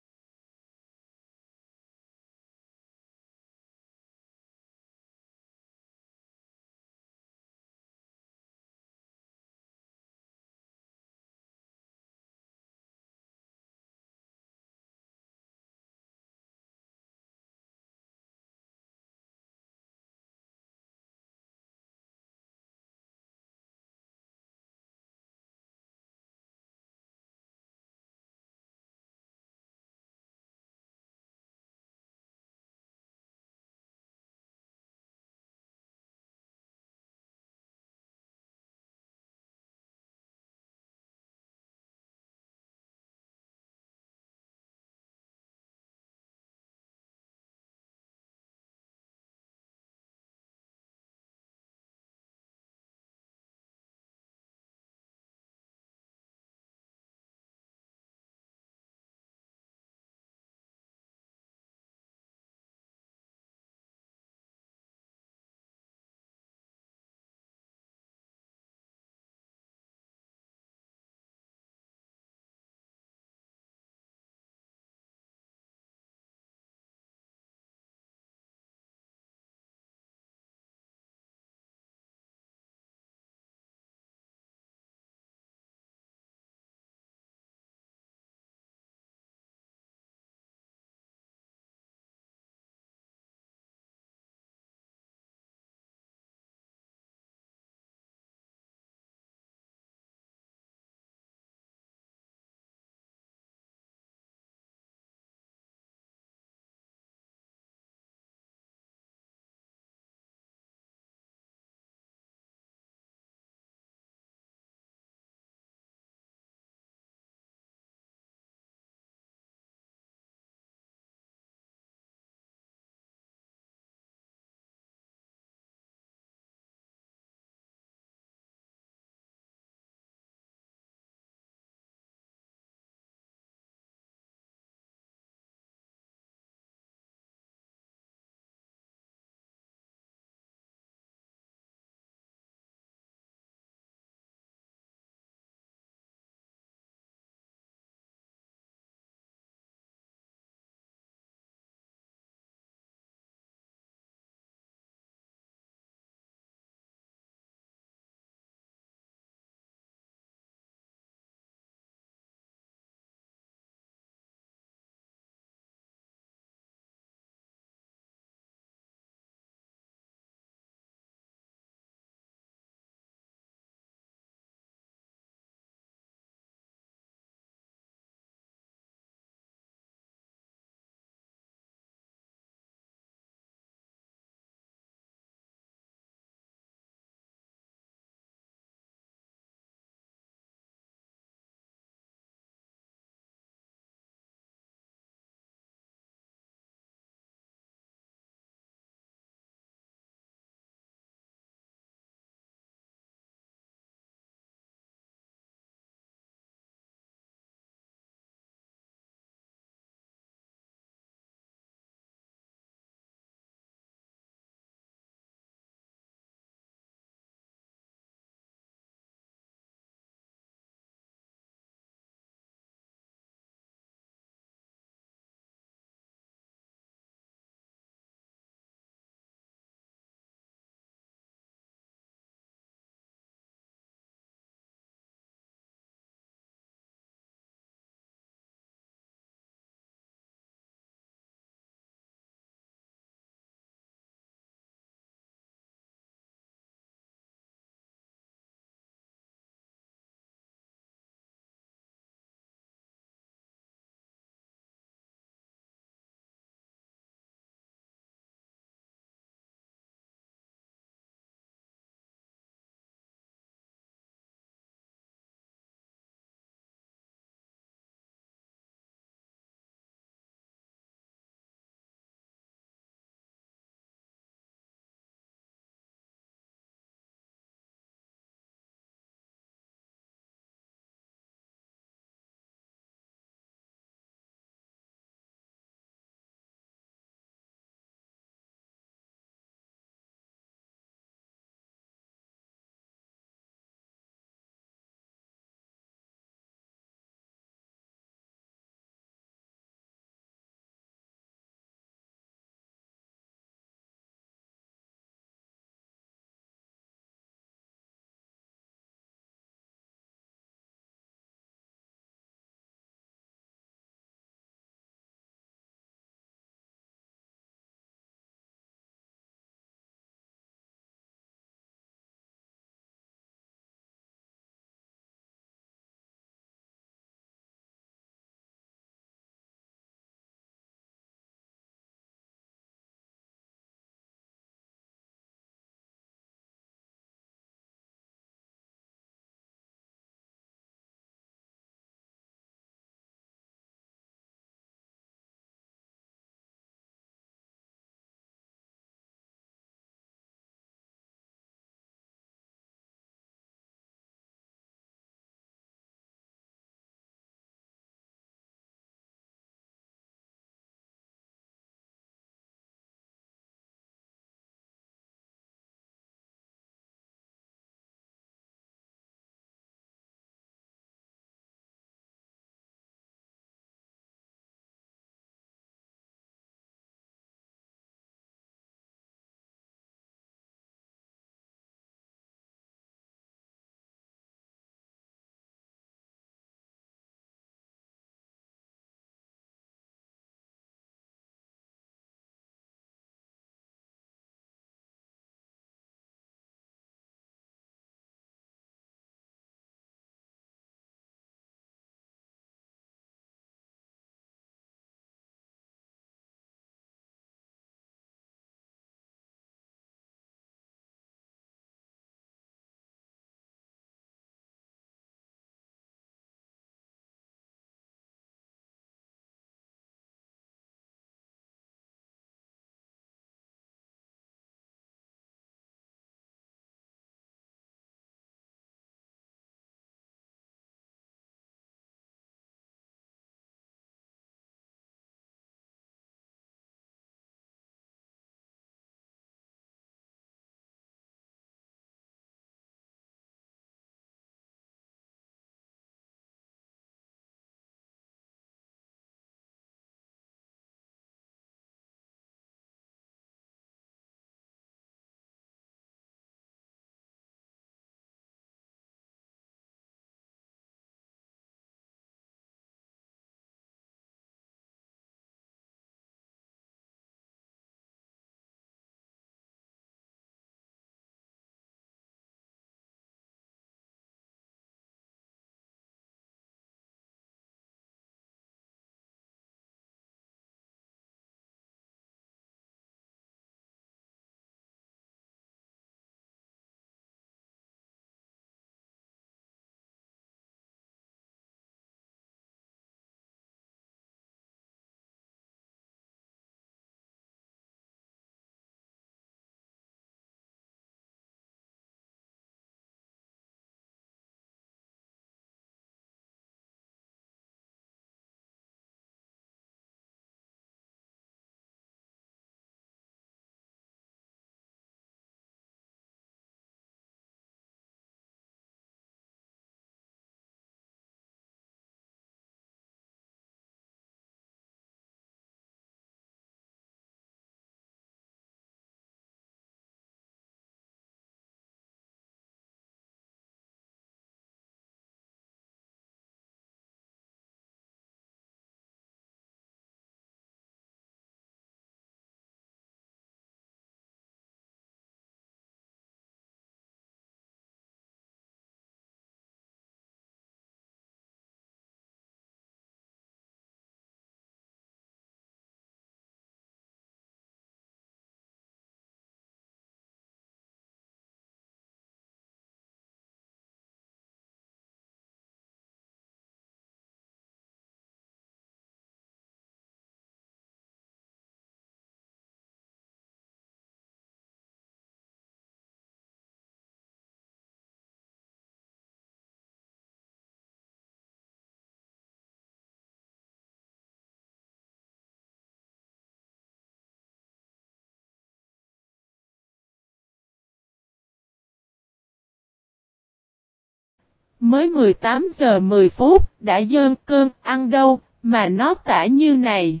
Speaker 1: Mới 18 giờ 10 phút, đã dơn cơn, ăn đâu, mà nó tả như này.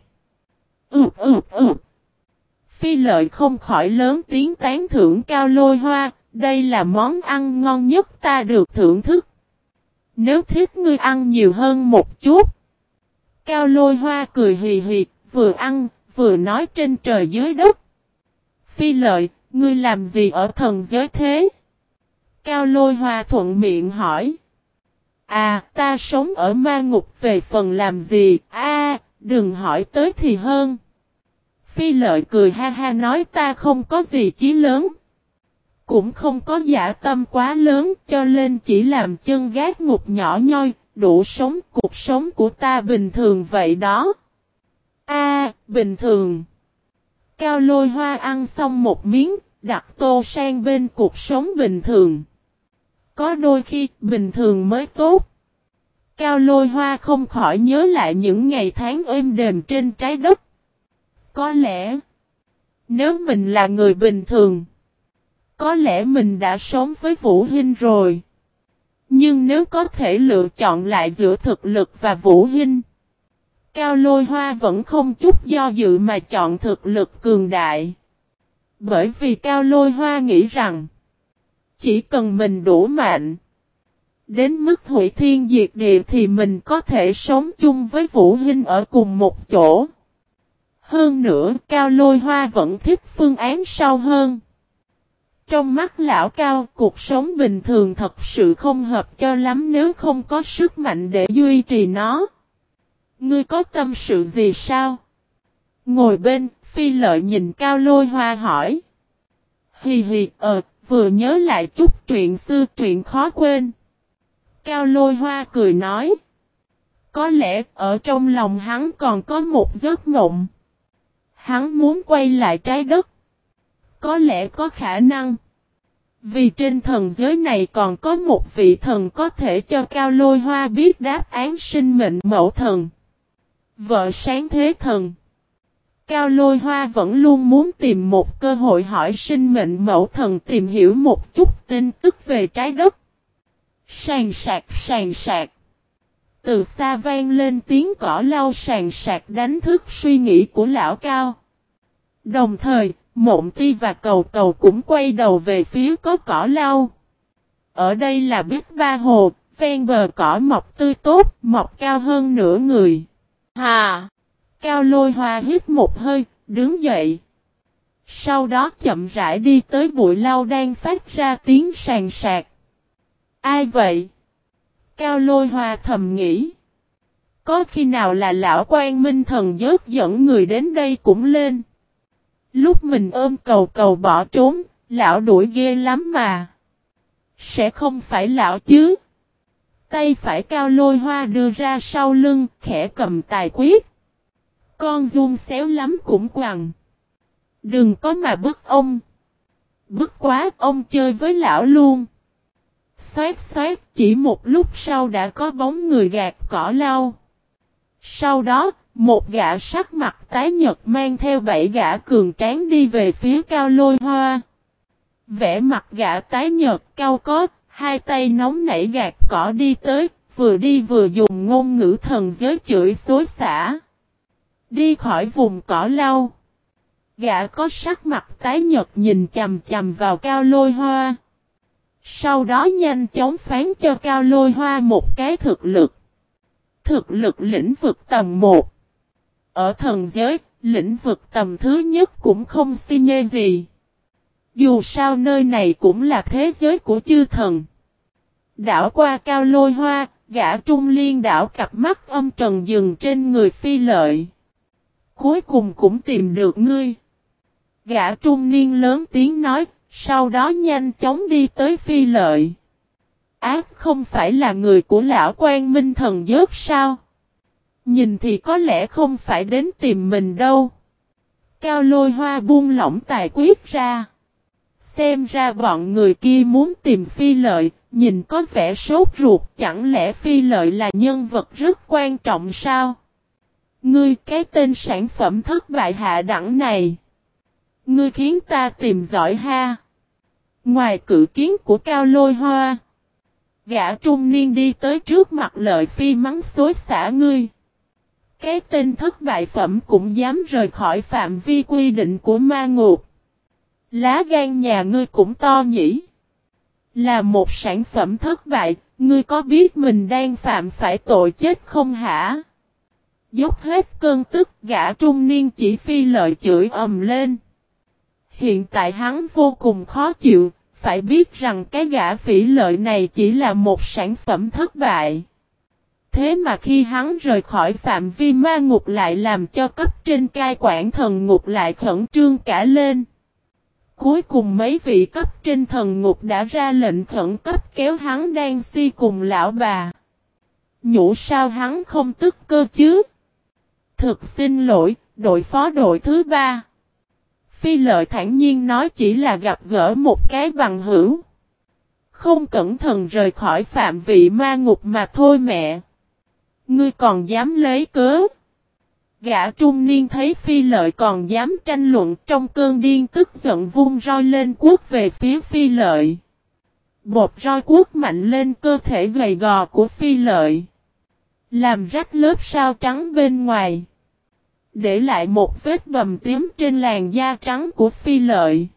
Speaker 1: Ừ ừ ừ. Phi lợi không khỏi lớn tiếng tán thưởng cao lôi hoa, đây là món ăn ngon nhất ta được thưởng thức. Nếu thích ngươi ăn nhiều hơn một chút. Cao lôi hoa cười hì hì, vừa ăn, vừa nói trên trời dưới đất. Phi lợi, ngươi làm gì ở thần giới thế? Cao lôi hoa thuận miệng hỏi. À, ta sống ở ma ngục về phần làm gì? À, đừng hỏi tới thì hơn. Phi lợi cười ha ha nói ta không có gì chí lớn. Cũng không có giả tâm quá lớn cho nên chỉ làm chân gác ngục nhỏ nhoi, đủ sống cuộc sống của ta bình thường vậy đó. A, bình thường. Cao lôi hoa ăn xong một miếng, đặt tô sang bên cuộc sống bình thường. Có đôi khi bình thường mới tốt. Cao lôi hoa không khỏi nhớ lại những ngày tháng êm đềm trên trái đất. Có lẽ, nếu mình là người bình thường, có lẽ mình đã sống với Vũ Hinh rồi. Nhưng nếu có thể lựa chọn lại giữa thực lực và Vũ Hinh, Cao Lôi Hoa vẫn không chút do dự mà chọn thực lực cường đại. Bởi vì Cao Lôi Hoa nghĩ rằng, chỉ cần mình đủ mạnh, đến mức hủy thiên diệt địa thì mình có thể sống chung với Vũ Hinh ở cùng một chỗ. Hơn nữa, Cao Lôi Hoa vẫn thích phương án sau hơn. Trong mắt lão Cao, cuộc sống bình thường thật sự không hợp cho lắm nếu không có sức mạnh để duy trì nó. Ngươi có tâm sự gì sao? Ngồi bên, phi lợi nhìn Cao Lôi Hoa hỏi. Hì hì, ờ, vừa nhớ lại chút chuyện xưa chuyện khó quên. Cao Lôi Hoa cười nói. Có lẽ ở trong lòng hắn còn có một giấc mộng. Hắn muốn quay lại trái đất. Có lẽ có khả năng. Vì trên thần giới này còn có một vị thần có thể cho Cao Lôi Hoa biết đáp án sinh mệnh mẫu thần. Vợ sáng thế thần. Cao Lôi Hoa vẫn luôn muốn tìm một cơ hội hỏi sinh mệnh mẫu thần tìm hiểu một chút tin tức về trái đất. Sàn sạc sàn sạc. Từ xa vang lên tiếng cỏ lau sàn sạc đánh thức suy nghĩ của lão cao. Đồng thời, mộng ti và cầu cầu cũng quay đầu về phía có cỏ lau. Ở đây là biết ba hồ, ven bờ cỏ mọc tươi tốt, mọc cao hơn nửa người. Hà! Cao lôi hoa hít một hơi, đứng dậy. Sau đó chậm rãi đi tới bụi lau đang phát ra tiếng sàn sạc. Ai vậy? Cao lôi hoa thầm nghĩ. Có khi nào là lão quan minh thần dớt dẫn người đến đây cũng lên. Lúc mình ôm cầu cầu bỏ trốn, lão đuổi ghê lắm mà. Sẽ không phải lão chứ. Tay phải cao lôi hoa đưa ra sau lưng, khẽ cầm tài quyết. Con dung xéo lắm cũng quằn. Đừng có mà bức ông. Bức quá, ông chơi với lão luôn. Xoát xoát, chỉ một lúc sau đã có bóng người gạt cỏ lau. Sau đó, một gã sắc mặt tái nhật mang theo bảy gã cường tráng đi về phía cao lôi hoa. Vẽ mặt gã tái nhật cao có, hai tay nóng nảy gạt cỏ đi tới, vừa đi vừa dùng ngôn ngữ thần giới chửi xối xả. Đi khỏi vùng cỏ lau. Gã có sắc mặt tái nhật nhìn chầm chầm vào cao lôi hoa. Sau đó nhanh chóng phán cho cao lôi hoa một cái thực lực. Thực lực lĩnh vực tầm 1. Ở thần giới, lĩnh vực tầm thứ nhất cũng không si nhê gì. Dù sao nơi này cũng là thế giới của chư thần. Đảo qua cao lôi hoa, gã trung liên đảo cặp mắt âm trần dừng trên người phi lợi. Cuối cùng cũng tìm được ngươi. Gã trung niên lớn tiếng nói, sau đó nhanh chóng đi tới phi lợi. Ác không phải là người của lão quan minh thần giớt sao? Nhìn thì có lẽ không phải đến tìm mình đâu. Cao lôi hoa buông lỏng tài quyết ra. Xem ra bọn người kia muốn tìm phi lợi, nhìn có vẻ sốt ruột chẳng lẽ phi lợi là nhân vật rất quan trọng sao? Ngươi cái tên sản phẩm thất bại hạ đẳng này. Ngươi khiến ta tìm giỏi ha. Ngoài cử kiến của cao lôi hoa. Gã trung niên đi tới trước mặt lợi phi mắng xối xả ngươi. Cái tên thất bại phẩm cũng dám rời khỏi phạm vi quy định của ma ngục. Lá gan nhà ngươi cũng to nhỉ. Là một sản phẩm thất bại, ngươi có biết mình đang phạm phải tội chết không hả? Dốc hết cơn tức gã trung niên chỉ phi lợi chửi ầm lên. Hiện tại hắn vô cùng khó chịu, phải biết rằng cái gã phỉ lợi này chỉ là một sản phẩm thất bại. Thế mà khi hắn rời khỏi phạm vi ma ngục lại làm cho cấp trên cai quản thần ngục lại khẩn trương cả lên. Cuối cùng mấy vị cấp trên thần ngục đã ra lệnh khẩn cấp kéo hắn đang si cùng lão bà. Nhủ sao hắn không tức cơ chứ? Thực xin lỗi, đội phó đội thứ ba. Phi lợi thản nhiên nói chỉ là gặp gỡ một cái bằng hữu. Không cẩn thận rời khỏi phạm vị ma ngục mà thôi mẹ. Ngươi còn dám lấy cớ. Gã trung niên thấy phi lợi còn dám tranh luận trong cơn điên tức giận vung roi lên quốc về phía phi lợi. Bột roi quốc mạnh lên cơ thể gầy gò của phi lợi. Làm rách lớp sao trắng bên ngoài. Để lại một vết bầm tím trên làn da trắng của phi lợi.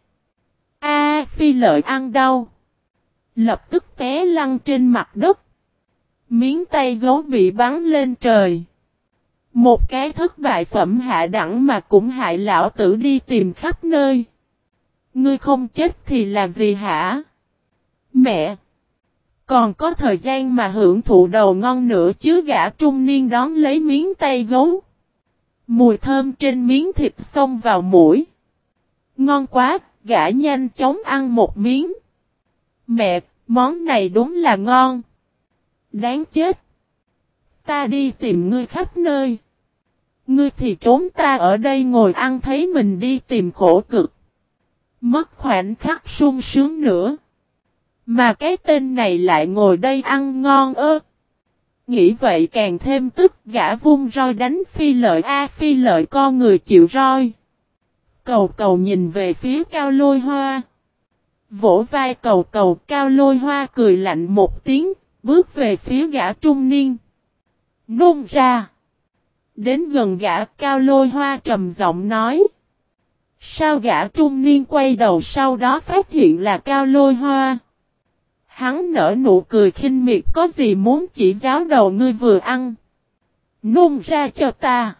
Speaker 1: A, phi lợi ăn đau. Lập tức té lăn trên mặt đất. Miếng tay gấu bị bắn lên trời. Một cái thất bại phẩm hạ đẳng mà cũng hại lão tử đi tìm khắp nơi. Ngươi không chết thì là gì hả? Mẹ! Còn có thời gian mà hưởng thụ đầu ngon nữa chứ gã trung niên đón lấy miếng tay gấu. Mùi thơm trên miếng thịt xông vào mũi. Ngon quá, gã nhanh chóng ăn một miếng. Mẹ, món này đúng là ngon. Đáng chết. Ta đi tìm ngươi khắp nơi. Ngươi thì trốn ta ở đây ngồi ăn thấy mình đi tìm khổ cực. Mất khoảnh khắc sung sướng nữa. Mà cái tên này lại ngồi đây ăn ngon ơ. Nghĩ vậy càng thêm tức gã vung roi đánh phi lợi a phi lợi con người chịu roi. Cầu cầu nhìn về phía cao lôi hoa. Vỗ vai cầu cầu cao lôi hoa cười lạnh một tiếng, bước về phía gã trung niên. Nôn ra. Đến gần gã cao lôi hoa trầm giọng nói. Sao gã trung niên quay đầu sau đó phát hiện là cao lôi hoa. Hắn nở nụ cười khinh miệt có gì muốn chỉ giáo đầu ngươi vừa ăn. Nôn ra cho ta.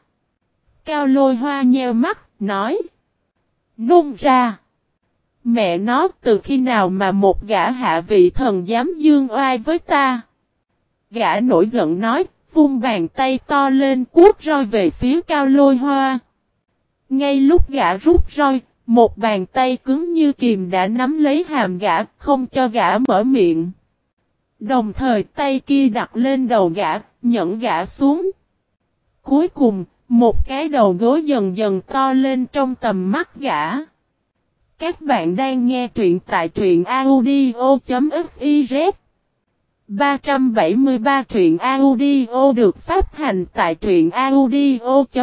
Speaker 1: Cao lôi hoa nheo mắt, nói. Nôn ra. Mẹ nó từ khi nào mà một gã hạ vị thần dám dương oai với ta. Gã nổi giận nói, vung bàn tay to lên cuốc roi về phía cao lôi hoa. Ngay lúc gã rút roi, một bàn tay cứng như kìm đã nắm lấy hàm gã, không cho gã mở miệng. Đồng thời tay kia đặt lên đầu gã, nhẫn gã xuống. Cuối cùng, một cái đầu gối dần dần to lên trong tầm mắt gã. Các bạn đang nghe truyện tại truyện audio.fiz 373 truyện audio được phát hành tại truyện audio.fiz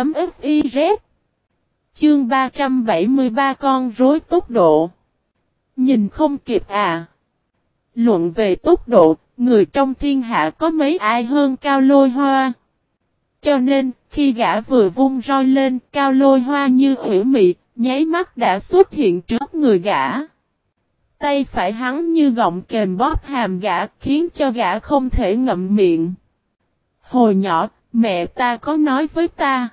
Speaker 1: Chương 373 con rối tốc độ Nhìn không kịp à Luận về tốc độ, người trong thiên hạ có mấy ai hơn cao lôi hoa Cho nên, khi gã vừa vung roi lên, cao lôi hoa như ủy mị, nháy mắt đã xuất hiện trước người gã Tay phải hắn như gọng kềm bóp hàm gã khiến cho gã không thể ngậm miệng. Hồi nhỏ, mẹ ta có nói với ta.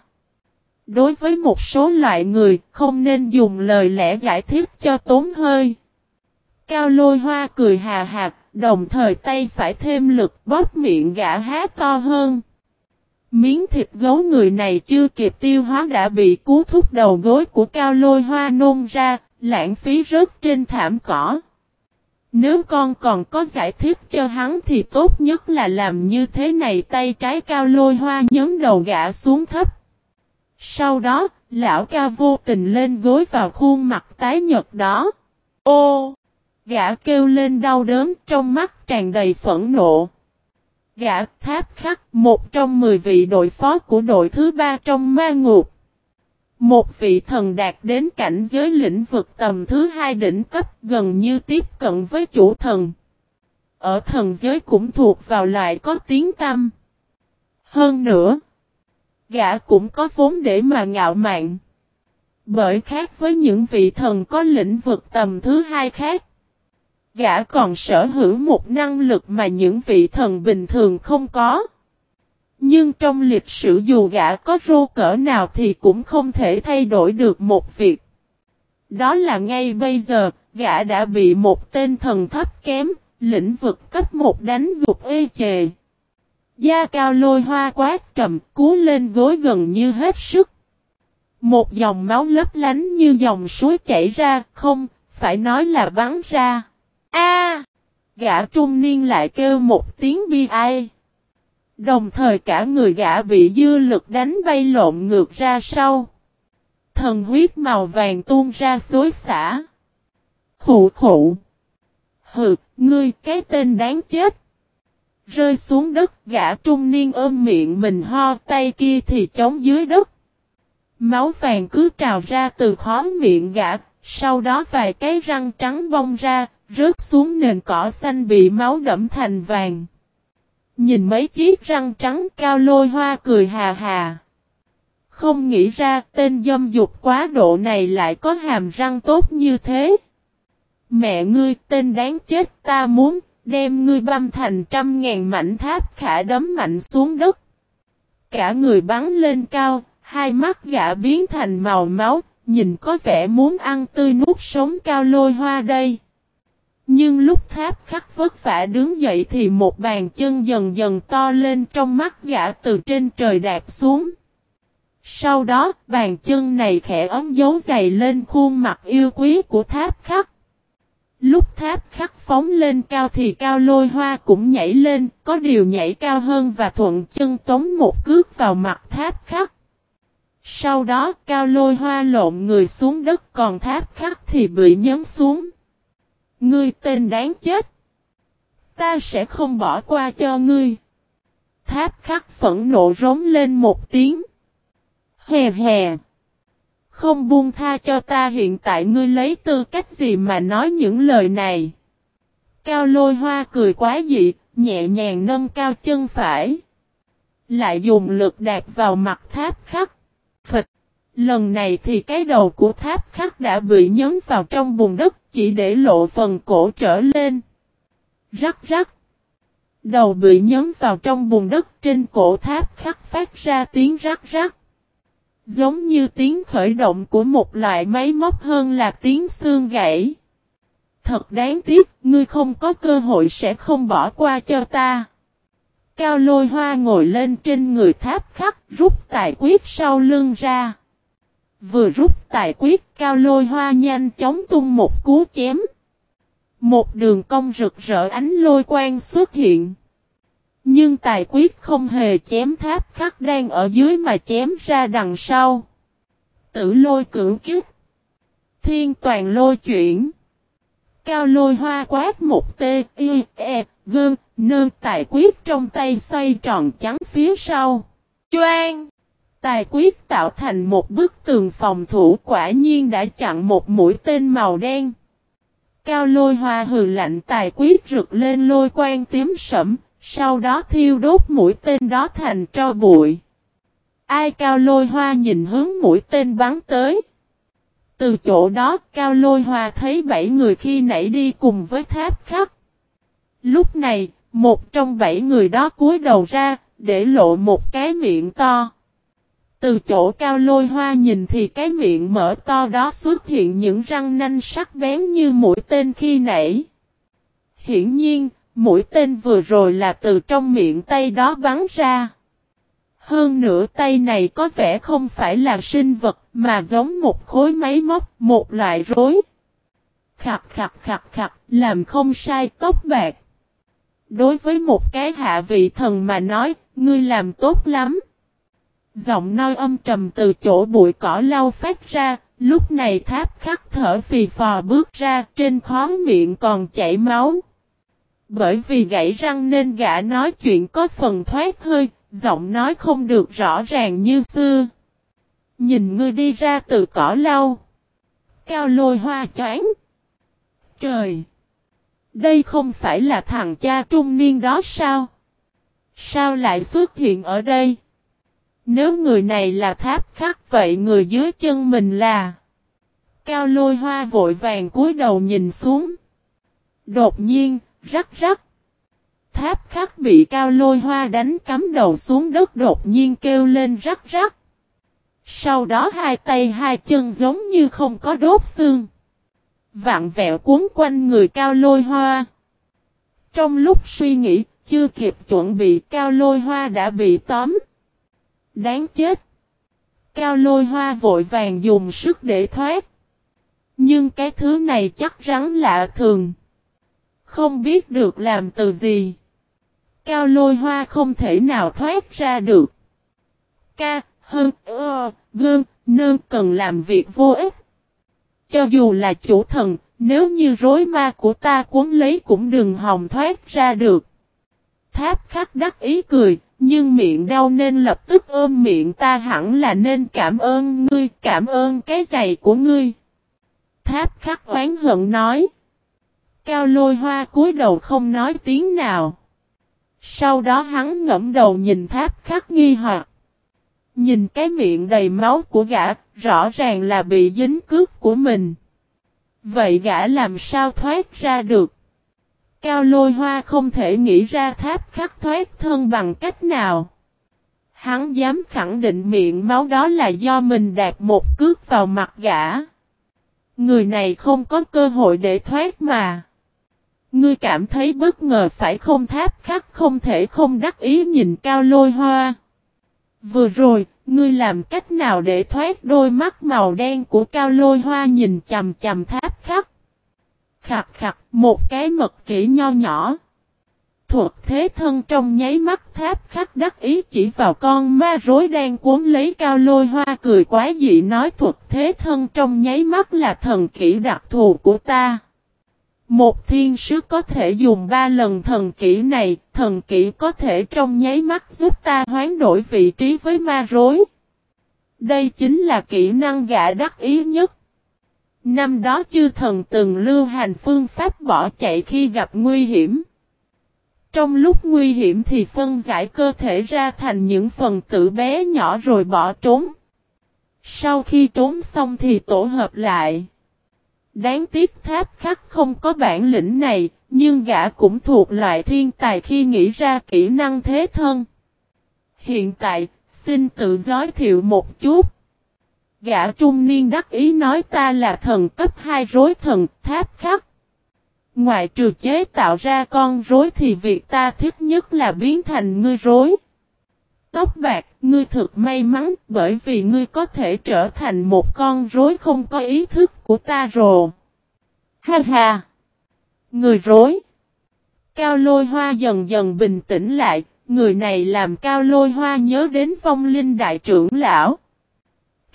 Speaker 1: Đối với một số loại người, không nên dùng lời lẽ giải thích cho tốn hơi. Cao lôi hoa cười hà hạt, đồng thời tay phải thêm lực bóp miệng gã hát to hơn. Miếng thịt gấu người này chưa kịp tiêu hóa đã bị cú thúc đầu gối của cao lôi hoa nôn ra, lãng phí rớt trên thảm cỏ. Nếu con còn có giải thích cho hắn thì tốt nhất là làm như thế này tay trái cao lôi hoa nhấn đầu gã xuống thấp. Sau đó, lão ca vô tình lên gối vào khuôn mặt tái nhật đó. Ô! Gã kêu lên đau đớn trong mắt tràn đầy phẫn nộ. Gã tháp khắc một trong mười vị đội phó của đội thứ ba trong ma ngục. Một vị thần đạt đến cảnh giới lĩnh vực tầm thứ hai đỉnh cấp gần như tiếp cận với chủ thần. ở thần giới cũng thuộc vào loại có tiếng tâm. Hơn nữa, gã cũng có vốn để mà ngạo mạn. Bởi khác với những vị thần có lĩnh vực tầm thứ hai khác, gã còn sở hữu một năng lực mà những vị thần bình thường không có. Nhưng trong lịch sử dù gã có rô cỡ nào thì cũng không thể thay đổi được một việc. Đó là ngay bây giờ, gã đã bị một tên thần thấp kém, lĩnh vực cấp một đánh gục ê chề. Da cao lôi hoa quát trầm, cú lên gối gần như hết sức. Một dòng máu lấp lánh như dòng suối chảy ra, không, phải nói là bắn ra. A! gã trung niên lại kêu một tiếng bi ai. Đồng thời cả người gã bị dư lực đánh bay lộn ngược ra sau. Thần huyết màu vàng tuôn ra xối xả. Khủ khủ. Hừ, ngươi cái tên đáng chết. Rơi xuống đất gã trung niên ôm miệng mình ho tay kia thì chống dưới đất. Máu vàng cứ trào ra từ khó miệng gã, sau đó vài cái răng trắng bong ra, rớt xuống nền cỏ xanh bị máu đẫm thành vàng. Nhìn mấy chiếc răng trắng cao lôi hoa cười hà hà. Không nghĩ ra tên dâm dục quá độ này lại có hàm răng tốt như thế. Mẹ ngươi tên đáng chết ta muốn đem ngươi băm thành trăm ngàn mảnh tháp khả đấm mạnh xuống đất. Cả người bắn lên cao, hai mắt gã biến thành màu máu, nhìn có vẻ muốn ăn tươi nuốt sống cao lôi hoa đây. Nhưng lúc tháp khắc vất vả đứng dậy thì một bàn chân dần dần to lên trong mắt gã từ trên trời đạp xuống. Sau đó, bàn chân này khẽ ấm dấu dày lên khuôn mặt yêu quý của tháp khắc. Lúc tháp khắc phóng lên cao thì cao lôi hoa cũng nhảy lên, có điều nhảy cao hơn và thuận chân tống một cước vào mặt tháp khắc. Sau đó cao lôi hoa lộn người xuống đất còn tháp khắc thì bị nhấn xuống. Ngươi tên đáng chết. Ta sẽ không bỏ qua cho ngươi. Tháp khắc phẫn nộ rống lên một tiếng. Hè hè. Không buông tha cho ta hiện tại ngươi lấy tư cách gì mà nói những lời này. Cao lôi hoa cười quá dị, nhẹ nhàng nâng cao chân phải. Lại dùng lực đạp vào mặt tháp khắc. Phịch. Lần này thì cái đầu của tháp khắc đã bị nhấn vào trong bùn đất chỉ để lộ phần cổ trở lên. Rắc rắc. Đầu bị nhấn vào trong bùn đất trên cổ tháp khắc phát ra tiếng rắc rắc. Giống như tiếng khởi động của một loại máy móc hơn là tiếng xương gãy. Thật đáng tiếc, ngươi không có cơ hội sẽ không bỏ qua cho ta. Cao lôi hoa ngồi lên trên người tháp khắc, rút tài quyết sau lưng ra. Vừa rút tài quyết, cao lôi hoa nhanh chóng tung một cú chém. Một đường cong rực rỡ ánh lôi quang xuất hiện. Nhưng tài quyết không hề chém tháp khắc đang ở dưới mà chém ra đằng sau. Tử lôi cưỡng kiếp. Thiên toàn lôi chuyển. Cao lôi hoa quát một tê, y, e, gơn, nơ tài quyết trong tay xoay tròn trắng phía sau. Choang! Tài quyết tạo thành một bức tường phòng thủ quả nhiên đã chặn một mũi tên màu đen. Cao lôi hoa hừ lạnh tài quyết rực lên lôi quang tím sẫm, sau đó thiêu đốt mũi tên đó thành tro bụi. Ai cao lôi hoa nhìn hướng mũi tên bắn tới. Từ chỗ đó cao lôi hoa thấy bảy người khi nãy đi cùng với tháp khắc. Lúc này, một trong bảy người đó cúi đầu ra, để lộ một cái miệng to. Từ chỗ cao lôi hoa nhìn thì cái miệng mở to đó xuất hiện những răng nanh sắc bén như mũi tên khi nãy. Hiển nhiên, mũi tên vừa rồi là từ trong miệng tay đó bắn ra. Hơn nữa tay này có vẻ không phải là sinh vật mà giống một khối máy móc, một loại rối. Khặt khặt khặt khặt, làm không sai tóc bạc. Đối với một cái hạ vị thần mà nói, ngươi làm tốt lắm. Giọng nói âm trầm từ chỗ bụi cỏ lau phát ra, lúc này tháp khắc thở phì phò bước ra trên khó miệng còn chảy máu. Bởi vì gãy răng nên gã nói chuyện có phần thoát hơi, giọng nói không được rõ ràng như xưa. Nhìn ngươi đi ra từ cỏ lau. Cao lôi hoa choáng. Trời! Đây không phải là thằng cha trung niên đó sao? Sao lại xuất hiện ở đây? Nếu người này là tháp khắc vậy người dưới chân mình là... Cao lôi hoa vội vàng cúi đầu nhìn xuống. Đột nhiên, rắc rắc. Tháp khắc bị cao lôi hoa đánh cắm đầu xuống đất đột nhiên kêu lên rắc rắc. Sau đó hai tay hai chân giống như không có đốt xương. Vạn vẹo cuốn quanh người cao lôi hoa. Trong lúc suy nghĩ, chưa kịp chuẩn bị cao lôi hoa đã bị tóm. Đáng chết. Cao lôi hoa vội vàng dùng sức để thoát. Nhưng cái thứ này chắc rắn lạ thường. Không biết được làm từ gì. Cao lôi hoa không thể nào thoát ra được. Ca, hơn, ơ, gơn, nơn cần làm việc vô ích. Cho dù là chủ thần, nếu như rối ma của ta cuốn lấy cũng đừng hòng thoát ra được. Tháp khắc đắc ý cười, nhưng miệng đau nên lập tức ôm miệng ta hẳn là nên cảm ơn ngươi, cảm ơn cái giày của ngươi. Tháp khắc oán hận nói. Cao lôi hoa cúi đầu không nói tiếng nào. Sau đó hắn ngẫm đầu nhìn tháp khắc nghi hoặc. Nhìn cái miệng đầy máu của gã, rõ ràng là bị dính cước của mình. Vậy gã làm sao thoát ra được? Cao lôi hoa không thể nghĩ ra tháp khắc thoát thân bằng cách nào. Hắn dám khẳng định miệng máu đó là do mình đạt một cước vào mặt gã. Người này không có cơ hội để thoát mà. Ngươi cảm thấy bất ngờ phải không tháp khắc không thể không đắc ý nhìn cao lôi hoa. Vừa rồi, ngươi làm cách nào để thoát đôi mắt màu đen của cao lôi hoa nhìn chầm chầm tháp khắc. Khặt khặt, một cái mật kỹ nho nhỏ. Thuật thế thân trong nháy mắt tháp khắc đắc ý chỉ vào con ma rối đang cuốn lấy cao lôi hoa cười quá dị nói thuật thế thân trong nháy mắt là thần kỹ đặc thù của ta. Một thiên sứ có thể dùng ba lần thần kỹ này, thần kỹ có thể trong nháy mắt giúp ta hoán đổi vị trí với ma rối. Đây chính là kỹ năng gã đắc ý nhất. Năm đó chư thần từng lưu hành phương pháp bỏ chạy khi gặp nguy hiểm. Trong lúc nguy hiểm thì phân giải cơ thể ra thành những phần tử bé nhỏ rồi bỏ trốn. Sau khi trốn xong thì tổ hợp lại. Đáng tiếc tháp khắc không có bản lĩnh này, nhưng gã cũng thuộc loại thiên tài khi nghĩ ra kỹ năng thế thân. Hiện tại, xin tự giới thiệu một chút. Gã trung niên đắc ý nói ta là thần cấp 2 rối thần tháp khắc. Ngoài trừ chế tạo ra con rối thì việc ta thích nhất là biến thành ngươi rối. Tóc bạc, ngươi thực may mắn bởi vì ngươi có thể trở thành một con rối không có ý thức của ta rồi. Ha ha! Người rối! Cao lôi hoa dần dần bình tĩnh lại, người này làm cao lôi hoa nhớ đến vong linh đại trưởng lão.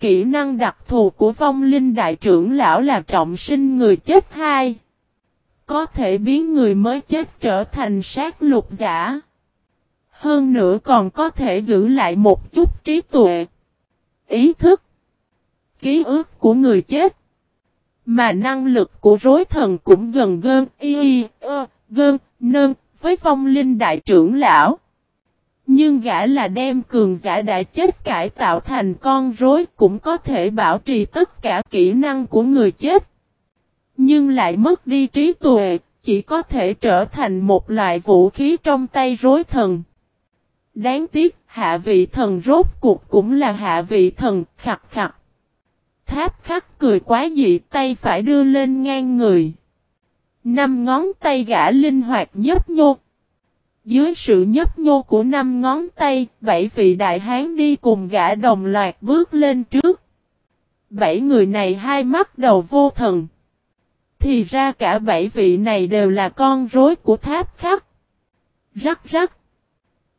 Speaker 1: Kỹ năng đặc thù của vong linh đại trưởng lão là trọng sinh người chết hai. Có thể biến người mới chết trở thành sát lục giả. Hơn nữa còn có thể giữ lại một chút trí tuệ. Ý thức. Ký ức của người chết. Mà năng lực của rối thần cũng gần gơn y y ơ gơn nơn với phong linh đại trưởng lão. Nhưng gã là đem cường giả đã chết cải tạo thành con rối cũng có thể bảo trì tất cả kỹ năng của người chết. Nhưng lại mất đi trí tuệ, chỉ có thể trở thành một loại vũ khí trong tay rối thần. Đáng tiếc, hạ vị thần rốt cuộc cũng là hạ vị thần, khặt khặt. Tháp khắc cười quá dị tay phải đưa lên ngang người. Năm ngón tay gã linh hoạt nhấp nhô. Dưới sự nhấp nhô của năm ngón tay, bảy vị đại hán đi cùng gã đồng loạt bước lên trước. Bảy người này hai mắt đầu vô thần. Thì ra cả bảy vị này đều là con rối của tháp khắc. Rắc rắc.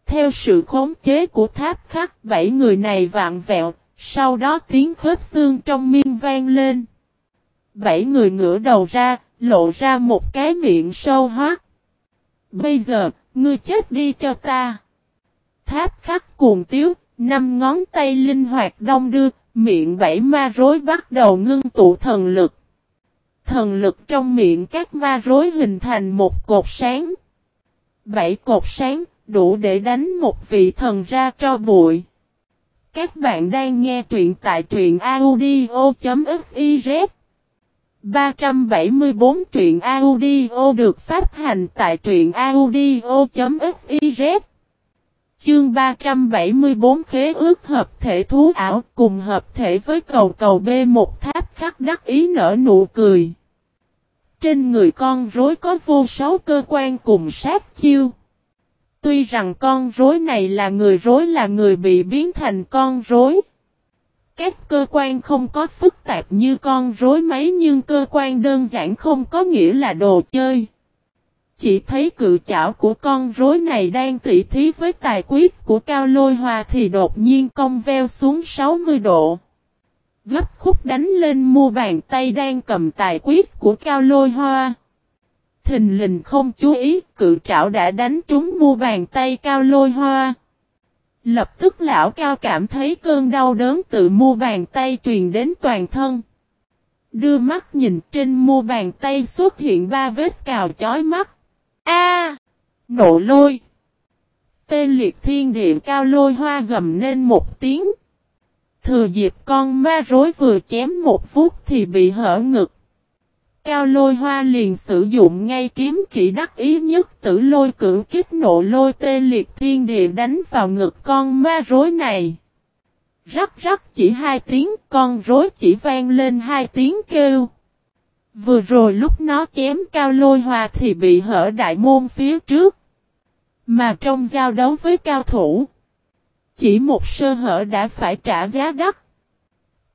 Speaker 1: Theo sự khống chế của tháp khắc, bảy người này vạn vẹo, sau đó tiếng khớp xương trong miên vang lên. Bảy người ngửa đầu ra, lộ ra một cái miệng sâu hoác. Bây giờ, ngươi chết đi cho ta. Tháp khắc cuồng tiếu, năm ngón tay linh hoạt đông đưa, miệng bảy ma rối bắt đầu ngưng tụ thần lực. Thần lực trong miệng các ma rối hình thành một cột sáng. Bảy cột sáng đủ để đánh một vị thần ra cho bụi. Các bạn đang nghe truyện tại truyện audio.fiz 374 truyện audio được phát hành tại truyện audio.fiz Chương 374 khế ước hợp thể thú ảo cùng hợp thể với cầu cầu B1 tháp khắc đắc ý nở nụ cười. Trên người con rối có vô số cơ quan cùng sát chiêu. Tuy rằng con rối này là người rối là người bị biến thành con rối. Các cơ quan không có phức tạp như con rối máy nhưng cơ quan đơn giản không có nghĩa là đồ chơi. Chỉ thấy cự chảo của con rối này đang tỉ thí với tài quyết của cao lôi hoa thì đột nhiên cong veo xuống 60 độ. Gấp khúc đánh lên mua bàn tay đang cầm tài quyết của cao lôi hoa. Thình lình không chú ý, cự trảo đã đánh trúng mu bàn tay cao lôi hoa. Lập tức lão cao cảm thấy cơn đau đớn từ mu bàn tay truyền đến toàn thân. Đưa mắt nhìn trên mu bàn tay xuất hiện ba vết cào chói mắt. A! nộ lôi! Tê liệt thiên địa cao lôi hoa gầm lên một tiếng. Thừa dịp con ma rối vừa chém một phút thì bị hở ngực. Cao lôi hoa liền sử dụng ngay kiếm kỹ đắc ý nhất tử lôi cử kích nộ lôi tê liệt thiên địa đánh vào ngực con ma rối này. Rắc rắc chỉ hai tiếng, con rối chỉ vang lên hai tiếng kêu. Vừa rồi lúc nó chém cao lôi hoa thì bị hở đại môn phía trước. Mà trong giao đấu với cao thủ. Chỉ một sơ hở đã phải trả giá đắt.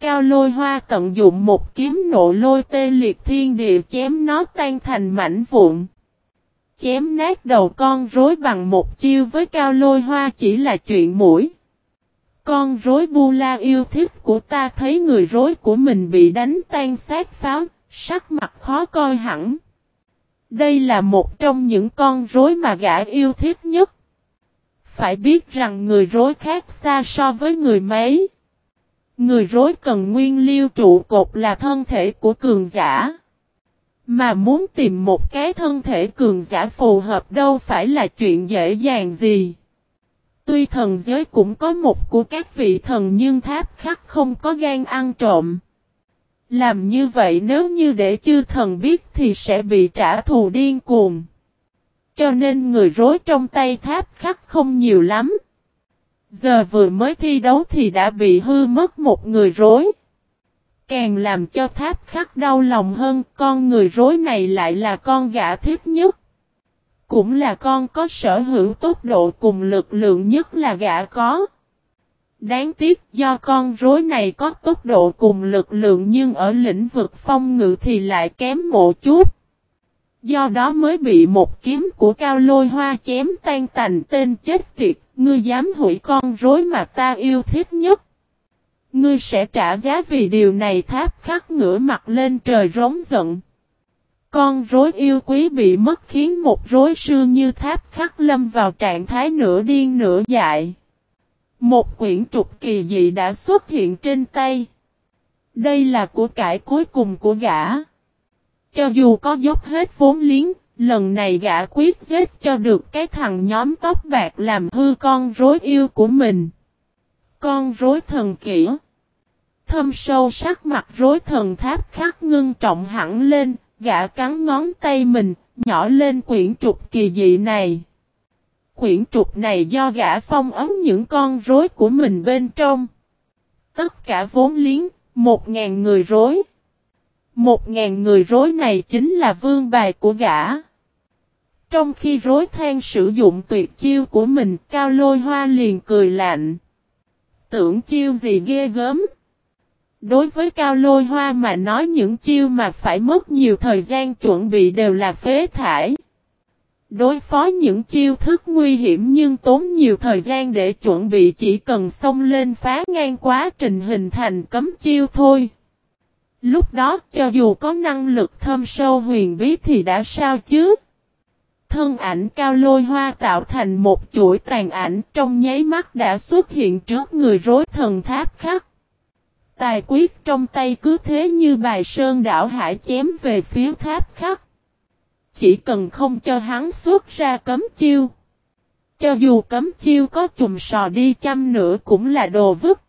Speaker 1: Cao lôi hoa tận dụng một kiếm nộ lôi tê liệt thiên địa chém nó tan thành mảnh vụn. Chém nát đầu con rối bằng một chiêu với cao lôi hoa chỉ là chuyện mũi. Con rối bu la yêu thích của ta thấy người rối của mình bị đánh tan sát pháo, sắc mặt khó coi hẳn. Đây là một trong những con rối mà gã yêu thích nhất. Phải biết rằng người rối khác xa so với người mấy. Người rối cần nguyên liêu trụ cột là thân thể của cường giả. Mà muốn tìm một cái thân thể cường giả phù hợp đâu phải là chuyện dễ dàng gì. Tuy thần giới cũng có một của các vị thần nhưng tháp khắc không có gan ăn trộm. Làm như vậy nếu như để chư thần biết thì sẽ bị trả thù điên cuồng. Cho nên người rối trong tay tháp khắc không nhiều lắm. Giờ vừa mới thi đấu thì đã bị hư mất một người rối. Càng làm cho tháp khắc đau lòng hơn con người rối này lại là con gã thiết nhất. Cũng là con có sở hữu tốc độ cùng lực lượng nhất là gã có. Đáng tiếc do con rối này có tốc độ cùng lực lượng nhưng ở lĩnh vực phong ngự thì lại kém một chút. Do đó mới bị một kiếm của cao lôi hoa chém tan tành tên chết tiệt, ngươi dám hủy con rối mà ta yêu thích nhất. Ngươi sẽ trả giá vì điều này tháp khắc ngửa mặt lên trời rống giận. Con rối yêu quý bị mất khiến một rối sư như tháp khắc lâm vào trạng thái nửa điên nửa dại. Một quyển trục kỳ dị đã xuất hiện trên tay. Đây là của cải cuối cùng của gã. Cho dù có dốc hết vốn liếng, lần này gã quyết giết cho được cái thằng nhóm tóc bạc làm hư con rối yêu của mình. Con rối thần kỹ. Thâm sâu sắc mặt rối thần tháp khắc ngưng trọng hẳn lên, gã cắn ngón tay mình, nhỏ lên quyển trục kỳ dị này. Quyển trục này do gã phong ấn những con rối của mình bên trong. Tất cả vốn liếng, một ngàn người rối. Một ngàn người rối này chính là vương bài của gã. Trong khi rối than sử dụng tuyệt chiêu của mình, cao lôi hoa liền cười lạnh. Tưởng chiêu gì ghê gớm. Đối với cao lôi hoa mà nói những chiêu mà phải mất nhiều thời gian chuẩn bị đều là phế thải. Đối phó những chiêu thức nguy hiểm nhưng tốn nhiều thời gian để chuẩn bị chỉ cần xông lên phá ngang quá trình hình thành cấm chiêu thôi. Lúc đó cho dù có năng lực thâm sâu huyền bí thì đã sao chứ? Thân ảnh cao lôi hoa tạo thành một chuỗi tàn ảnh trong nháy mắt đã xuất hiện trước người rối thần tháp khắc. Tài quyết trong tay cứ thế như bài sơn đảo hải chém về phía tháp khắc. Chỉ cần không cho hắn xuất ra cấm chiêu. Cho dù cấm chiêu có chùm sò đi chăm nữa cũng là đồ vứt.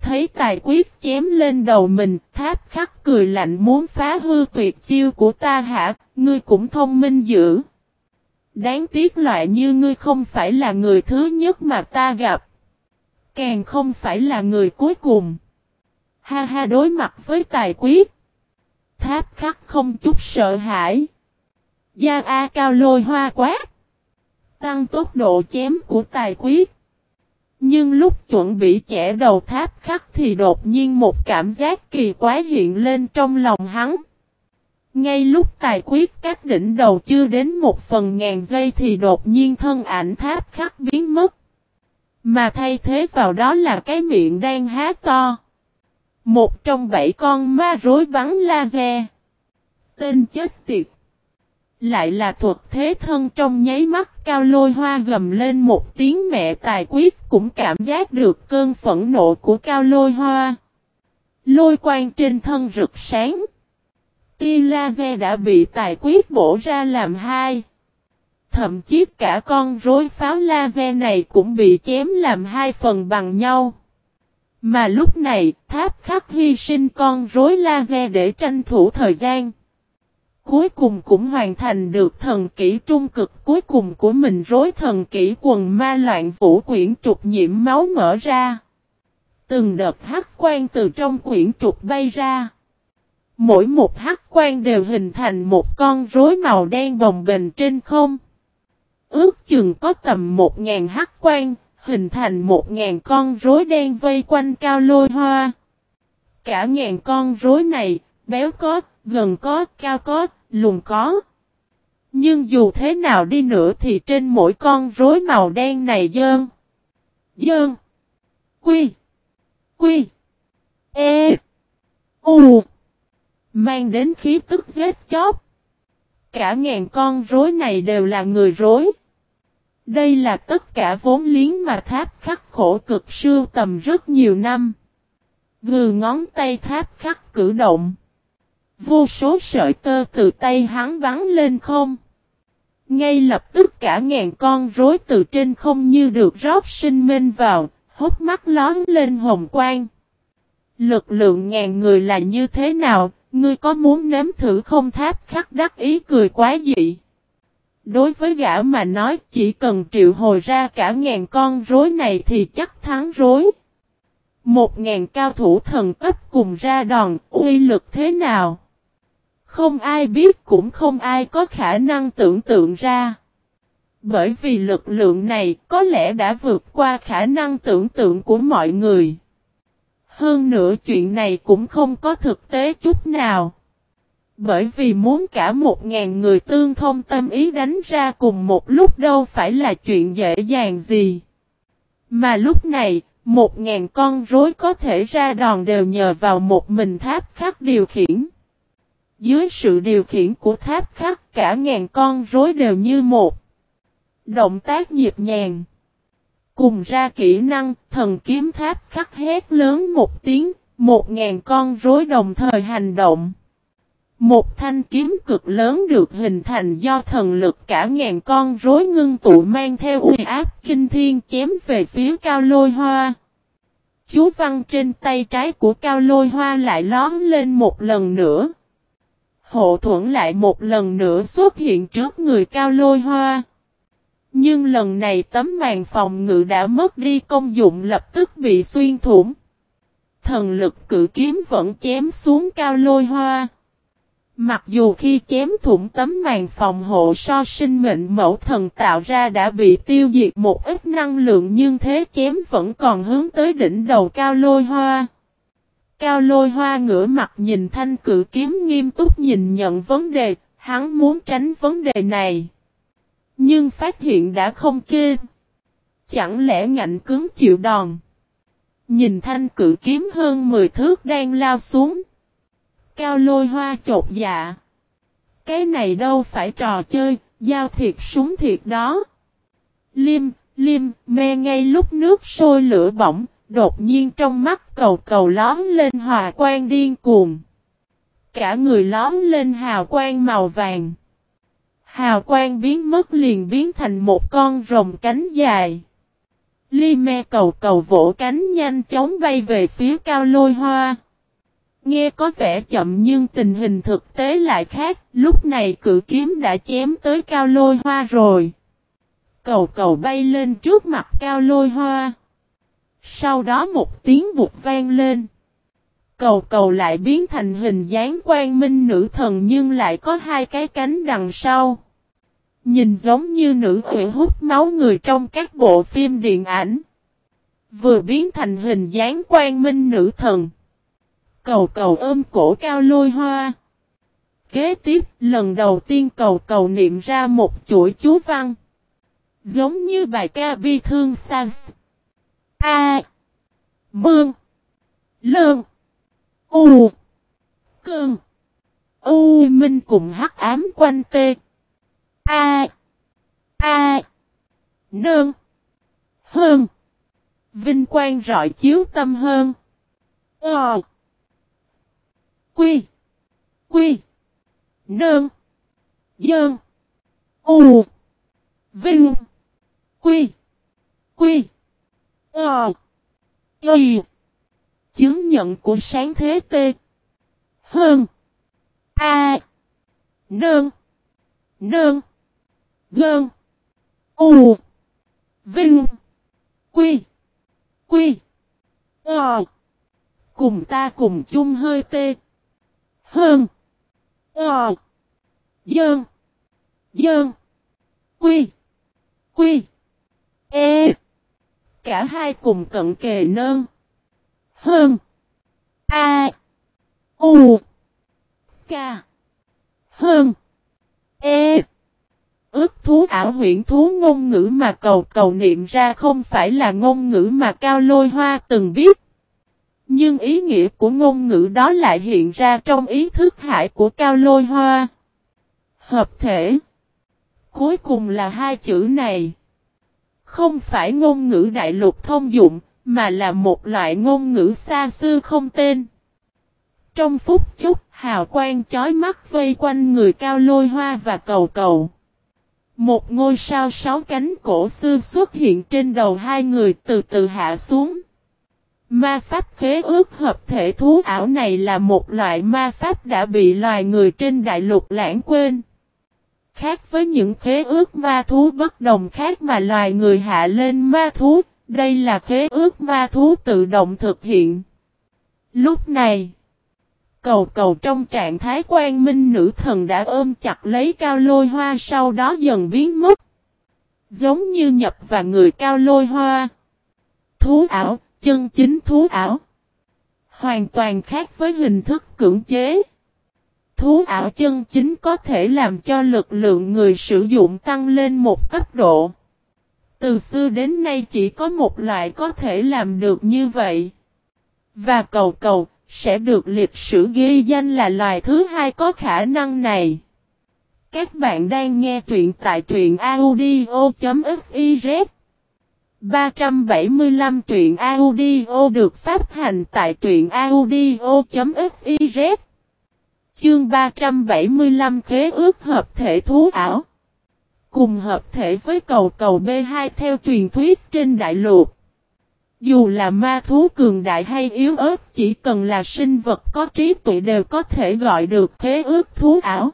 Speaker 1: Thấy tài quyết chém lên đầu mình, tháp khắc cười lạnh muốn phá hư tuyệt chiêu của ta hả, ngươi cũng thông minh dữ. Đáng tiếc loại như ngươi không phải là người thứ nhất mà ta gặp. Càng không phải là người cuối cùng. Ha ha, đối mặt với tài quyết. Tháp khắc không chút sợ hãi. Gia A cao lôi hoa quát. Tăng tốc độ chém của tài quyết. Nhưng lúc chuẩn bị chẻ đầu tháp khắc thì đột nhiên một cảm giác kỳ quái hiện lên trong lòng hắn. Ngay lúc tài quyết các đỉnh đầu chưa đến một phần ngàn giây thì đột nhiên thân ảnh tháp khắc biến mất. Mà thay thế vào đó là cái miệng đang há to. Một trong bảy con ma rối bắn laser. Tên chết tiệt. Lại là thuật thế thân trong nháy mắt cao lôi hoa gầm lên một tiếng mẹ tài quyết cũng cảm giác được cơn phẫn nộ của cao lôi hoa. Lôi quang trên thân rực sáng. Tia laser đã bị tài quyết bổ ra làm hai. Thậm chí cả con rối pháo laser này cũng bị chém làm hai phần bằng nhau. Mà lúc này, tháp khắc hy sinh con rối laser để tranh thủ thời gian. Cuối cùng cũng hoàn thành được thần kỹ trung cực cuối cùng của mình rối thần kỹ quần ma loạn vũ quyển trục nhiễm máu mở ra. Từng đợt hắc quan từ trong quyển trục bay ra. Mỗi một hắc quan đều hình thành một con rối màu đen bồng bềnh trên không. Ước chừng có tầm một ngàn hắc quan, hình thành một ngàn con rối đen vây quanh cao lôi hoa. Cả ngàn con rối này, béo có, gần có, cao có, lùn có. Nhưng dù thế nào đi nữa thì trên mỗi con rối màu đen này dơn. Dơn. Quy. Quy. E. U. Mang đến khí tức giết chóc. Cả ngàn con rối này đều là người rối. Đây là tất cả vốn liếng mà tháp khắc khổ cực sưu tầm rất nhiều năm. Gừ ngón tay tháp khắc cử động. Vô số sợi tơ từ tay hắn bắn lên không. Ngay lập tức cả ngàn con rối từ trên không như được rót sinh minh vào, hốt mắt lón lên hồng quang. Lực lượng ngàn người là như thế nào, ngươi có muốn nếm thử không tháp khắc đắc ý cười quá dị. Đối với gã mà nói chỉ cần triệu hồi ra cả ngàn con rối này thì chắc thắng rối. Một ngàn cao thủ thần cấp cùng ra đòn, uy lực thế nào? Không ai biết cũng không ai có khả năng tưởng tượng ra. Bởi vì lực lượng này có lẽ đã vượt qua khả năng tưởng tượng của mọi người. Hơn nữa chuyện này cũng không có thực tế chút nào. Bởi vì muốn cả một ngàn người tương thông tâm ý đánh ra cùng một lúc đâu phải là chuyện dễ dàng gì. Mà lúc này, một ngàn con rối có thể ra đòn đều nhờ vào một mình tháp khắc điều khiển. Dưới sự điều khiển của tháp khắc cả ngàn con rối đều như một. Động tác nhịp nhàng. Cùng ra kỹ năng, thần kiếm tháp khắc hét lớn một tiếng, một ngàn con rối đồng thời hành động. Một thanh kiếm cực lớn được hình thành do thần lực cả ngàn con rối ngưng tụ mang theo uy áp kinh thiên chém về phía cao lôi hoa. Chú văn trên tay trái của cao lôi hoa lại lón lên một lần nữa. Hộ thuẫn lại một lần nữa xuất hiện trước người cao lôi hoa. Nhưng lần này tấm màn phòng ngự đã mất đi công dụng lập tức bị xuyên thủng. Thần lực cự kiếm vẫn chém xuống cao lôi hoa. Mặc dù khi chém thủng tấm màn phòng hộ so sinh mệnh mẫu thần tạo ra đã bị tiêu diệt một ít năng lượng nhưng thế chém vẫn còn hướng tới đỉnh đầu cao lôi hoa. Cao lôi hoa ngửa mặt nhìn thanh cử kiếm nghiêm túc nhìn nhận vấn đề, hắn muốn tránh vấn đề này. Nhưng phát hiện đã không kê. Chẳng lẽ ngạnh cứng chịu đòn. Nhìn thanh cử kiếm hơn 10 thước đang lao xuống. Cao lôi hoa chột dạ. Cái này đâu phải trò chơi, giao thiệt súng thiệt đó. Liêm, liêm, me ngay lúc nước sôi lửa bỏng, Đột nhiên trong mắt cầu cầu lón lên hòa quang điên cuồng. Cả người lón lên hào quang màu vàng. Hào quang biến mất liền biến thành một con rồng cánh dài. Ly me cầu cầu vỗ cánh nhanh chóng bay về phía cao lôi hoa. Nghe có vẻ chậm nhưng tình hình thực tế lại khác, lúc này cự kiếm đã chém tới cao lôi hoa rồi. Cầu cầu bay lên trước mặt cao lôi hoa. Sau đó một tiếng bụt vang lên. Cầu cầu lại biến thành hình dáng quan minh nữ thần nhưng lại có hai cái cánh đằng sau. Nhìn giống như nữ quỷ hút máu người trong các bộ phim điện ảnh. Vừa biến thành hình dáng quan minh nữ thần. Cầu cầu ôm cổ cao lôi hoa. Kế tiếp, lần đầu tiên cầu cầu niệm ra một chuỗi chú văn. Giống như bài ca bi thương Sans. A. Mương. Lương. U. Cơn. U Minh cùng hắc ám quanh tê. A. A. Nơn. Hơn. Vinh quang rọi chiếu tâm hơn. Ờ. Quy. Quy. Nơn. Dơn. U. Vinh. Quy. Quy. Ờ. Y. Chứng nhận của sáng thế tê. Hơn. A. Nương. Nương. Gơn. U. Vinh. Quy. Quy. Ờ. Cùng ta cùng chung hơi tê. Hơn. Ờ. Dơn. Dơn. Quy. Quy. E. Cả hai cùng cận kề nơn. Hơn. A. U. K. Hơn. E. Ước thú ảo huyện thú ngôn ngữ mà cầu cầu niệm ra không phải là ngôn ngữ mà Cao Lôi Hoa từng biết. Nhưng ý nghĩa của ngôn ngữ đó lại hiện ra trong ý thức hải của Cao Lôi Hoa. Hợp thể. Cuối cùng là hai chữ này. Không phải ngôn ngữ đại lục thông dụng, mà là một loại ngôn ngữ xa xưa không tên. Trong phút chốc, hào quang chói mắt vây quanh người cao lôi hoa và cầu cầu. Một ngôi sao sáu cánh cổ xưa xuất hiện trên đầu hai người từ từ hạ xuống. Ma pháp khế ước hợp thể thú ảo này là một loại ma pháp đã bị loài người trên đại lục lãng quên. Khác với những khế ước ma thú bất đồng khác mà loài người hạ lên ma thú, đây là khế ước ma thú tự động thực hiện. Lúc này, cầu cầu trong trạng thái quan minh nữ thần đã ôm chặt lấy cao lôi hoa sau đó dần biến mất. Giống như nhập vào người cao lôi hoa. Thú ảo, chân chính thú ảo. Hoàn toàn khác với hình thức cưỡng chế. Thú ảo chân chính có thể làm cho lực lượng người sử dụng tăng lên một cấp độ. Từ xưa đến nay chỉ có một loại có thể làm được như vậy. Và cầu cầu, sẽ được lịch sử ghi danh là loài thứ hai có khả năng này. Các bạn đang nghe truyện tại truyện audio.fiz 375 truyện audio được phát hành tại truyện audio.fiz Chương 375 khế ước hợp thể thú ảo Cùng hợp thể với cầu cầu B2 theo truyền thuyết trên đại lục. Dù là ma thú cường đại hay yếu ớt, chỉ cần là sinh vật có trí tuệ đều có thể gọi được thế ước thú ảo.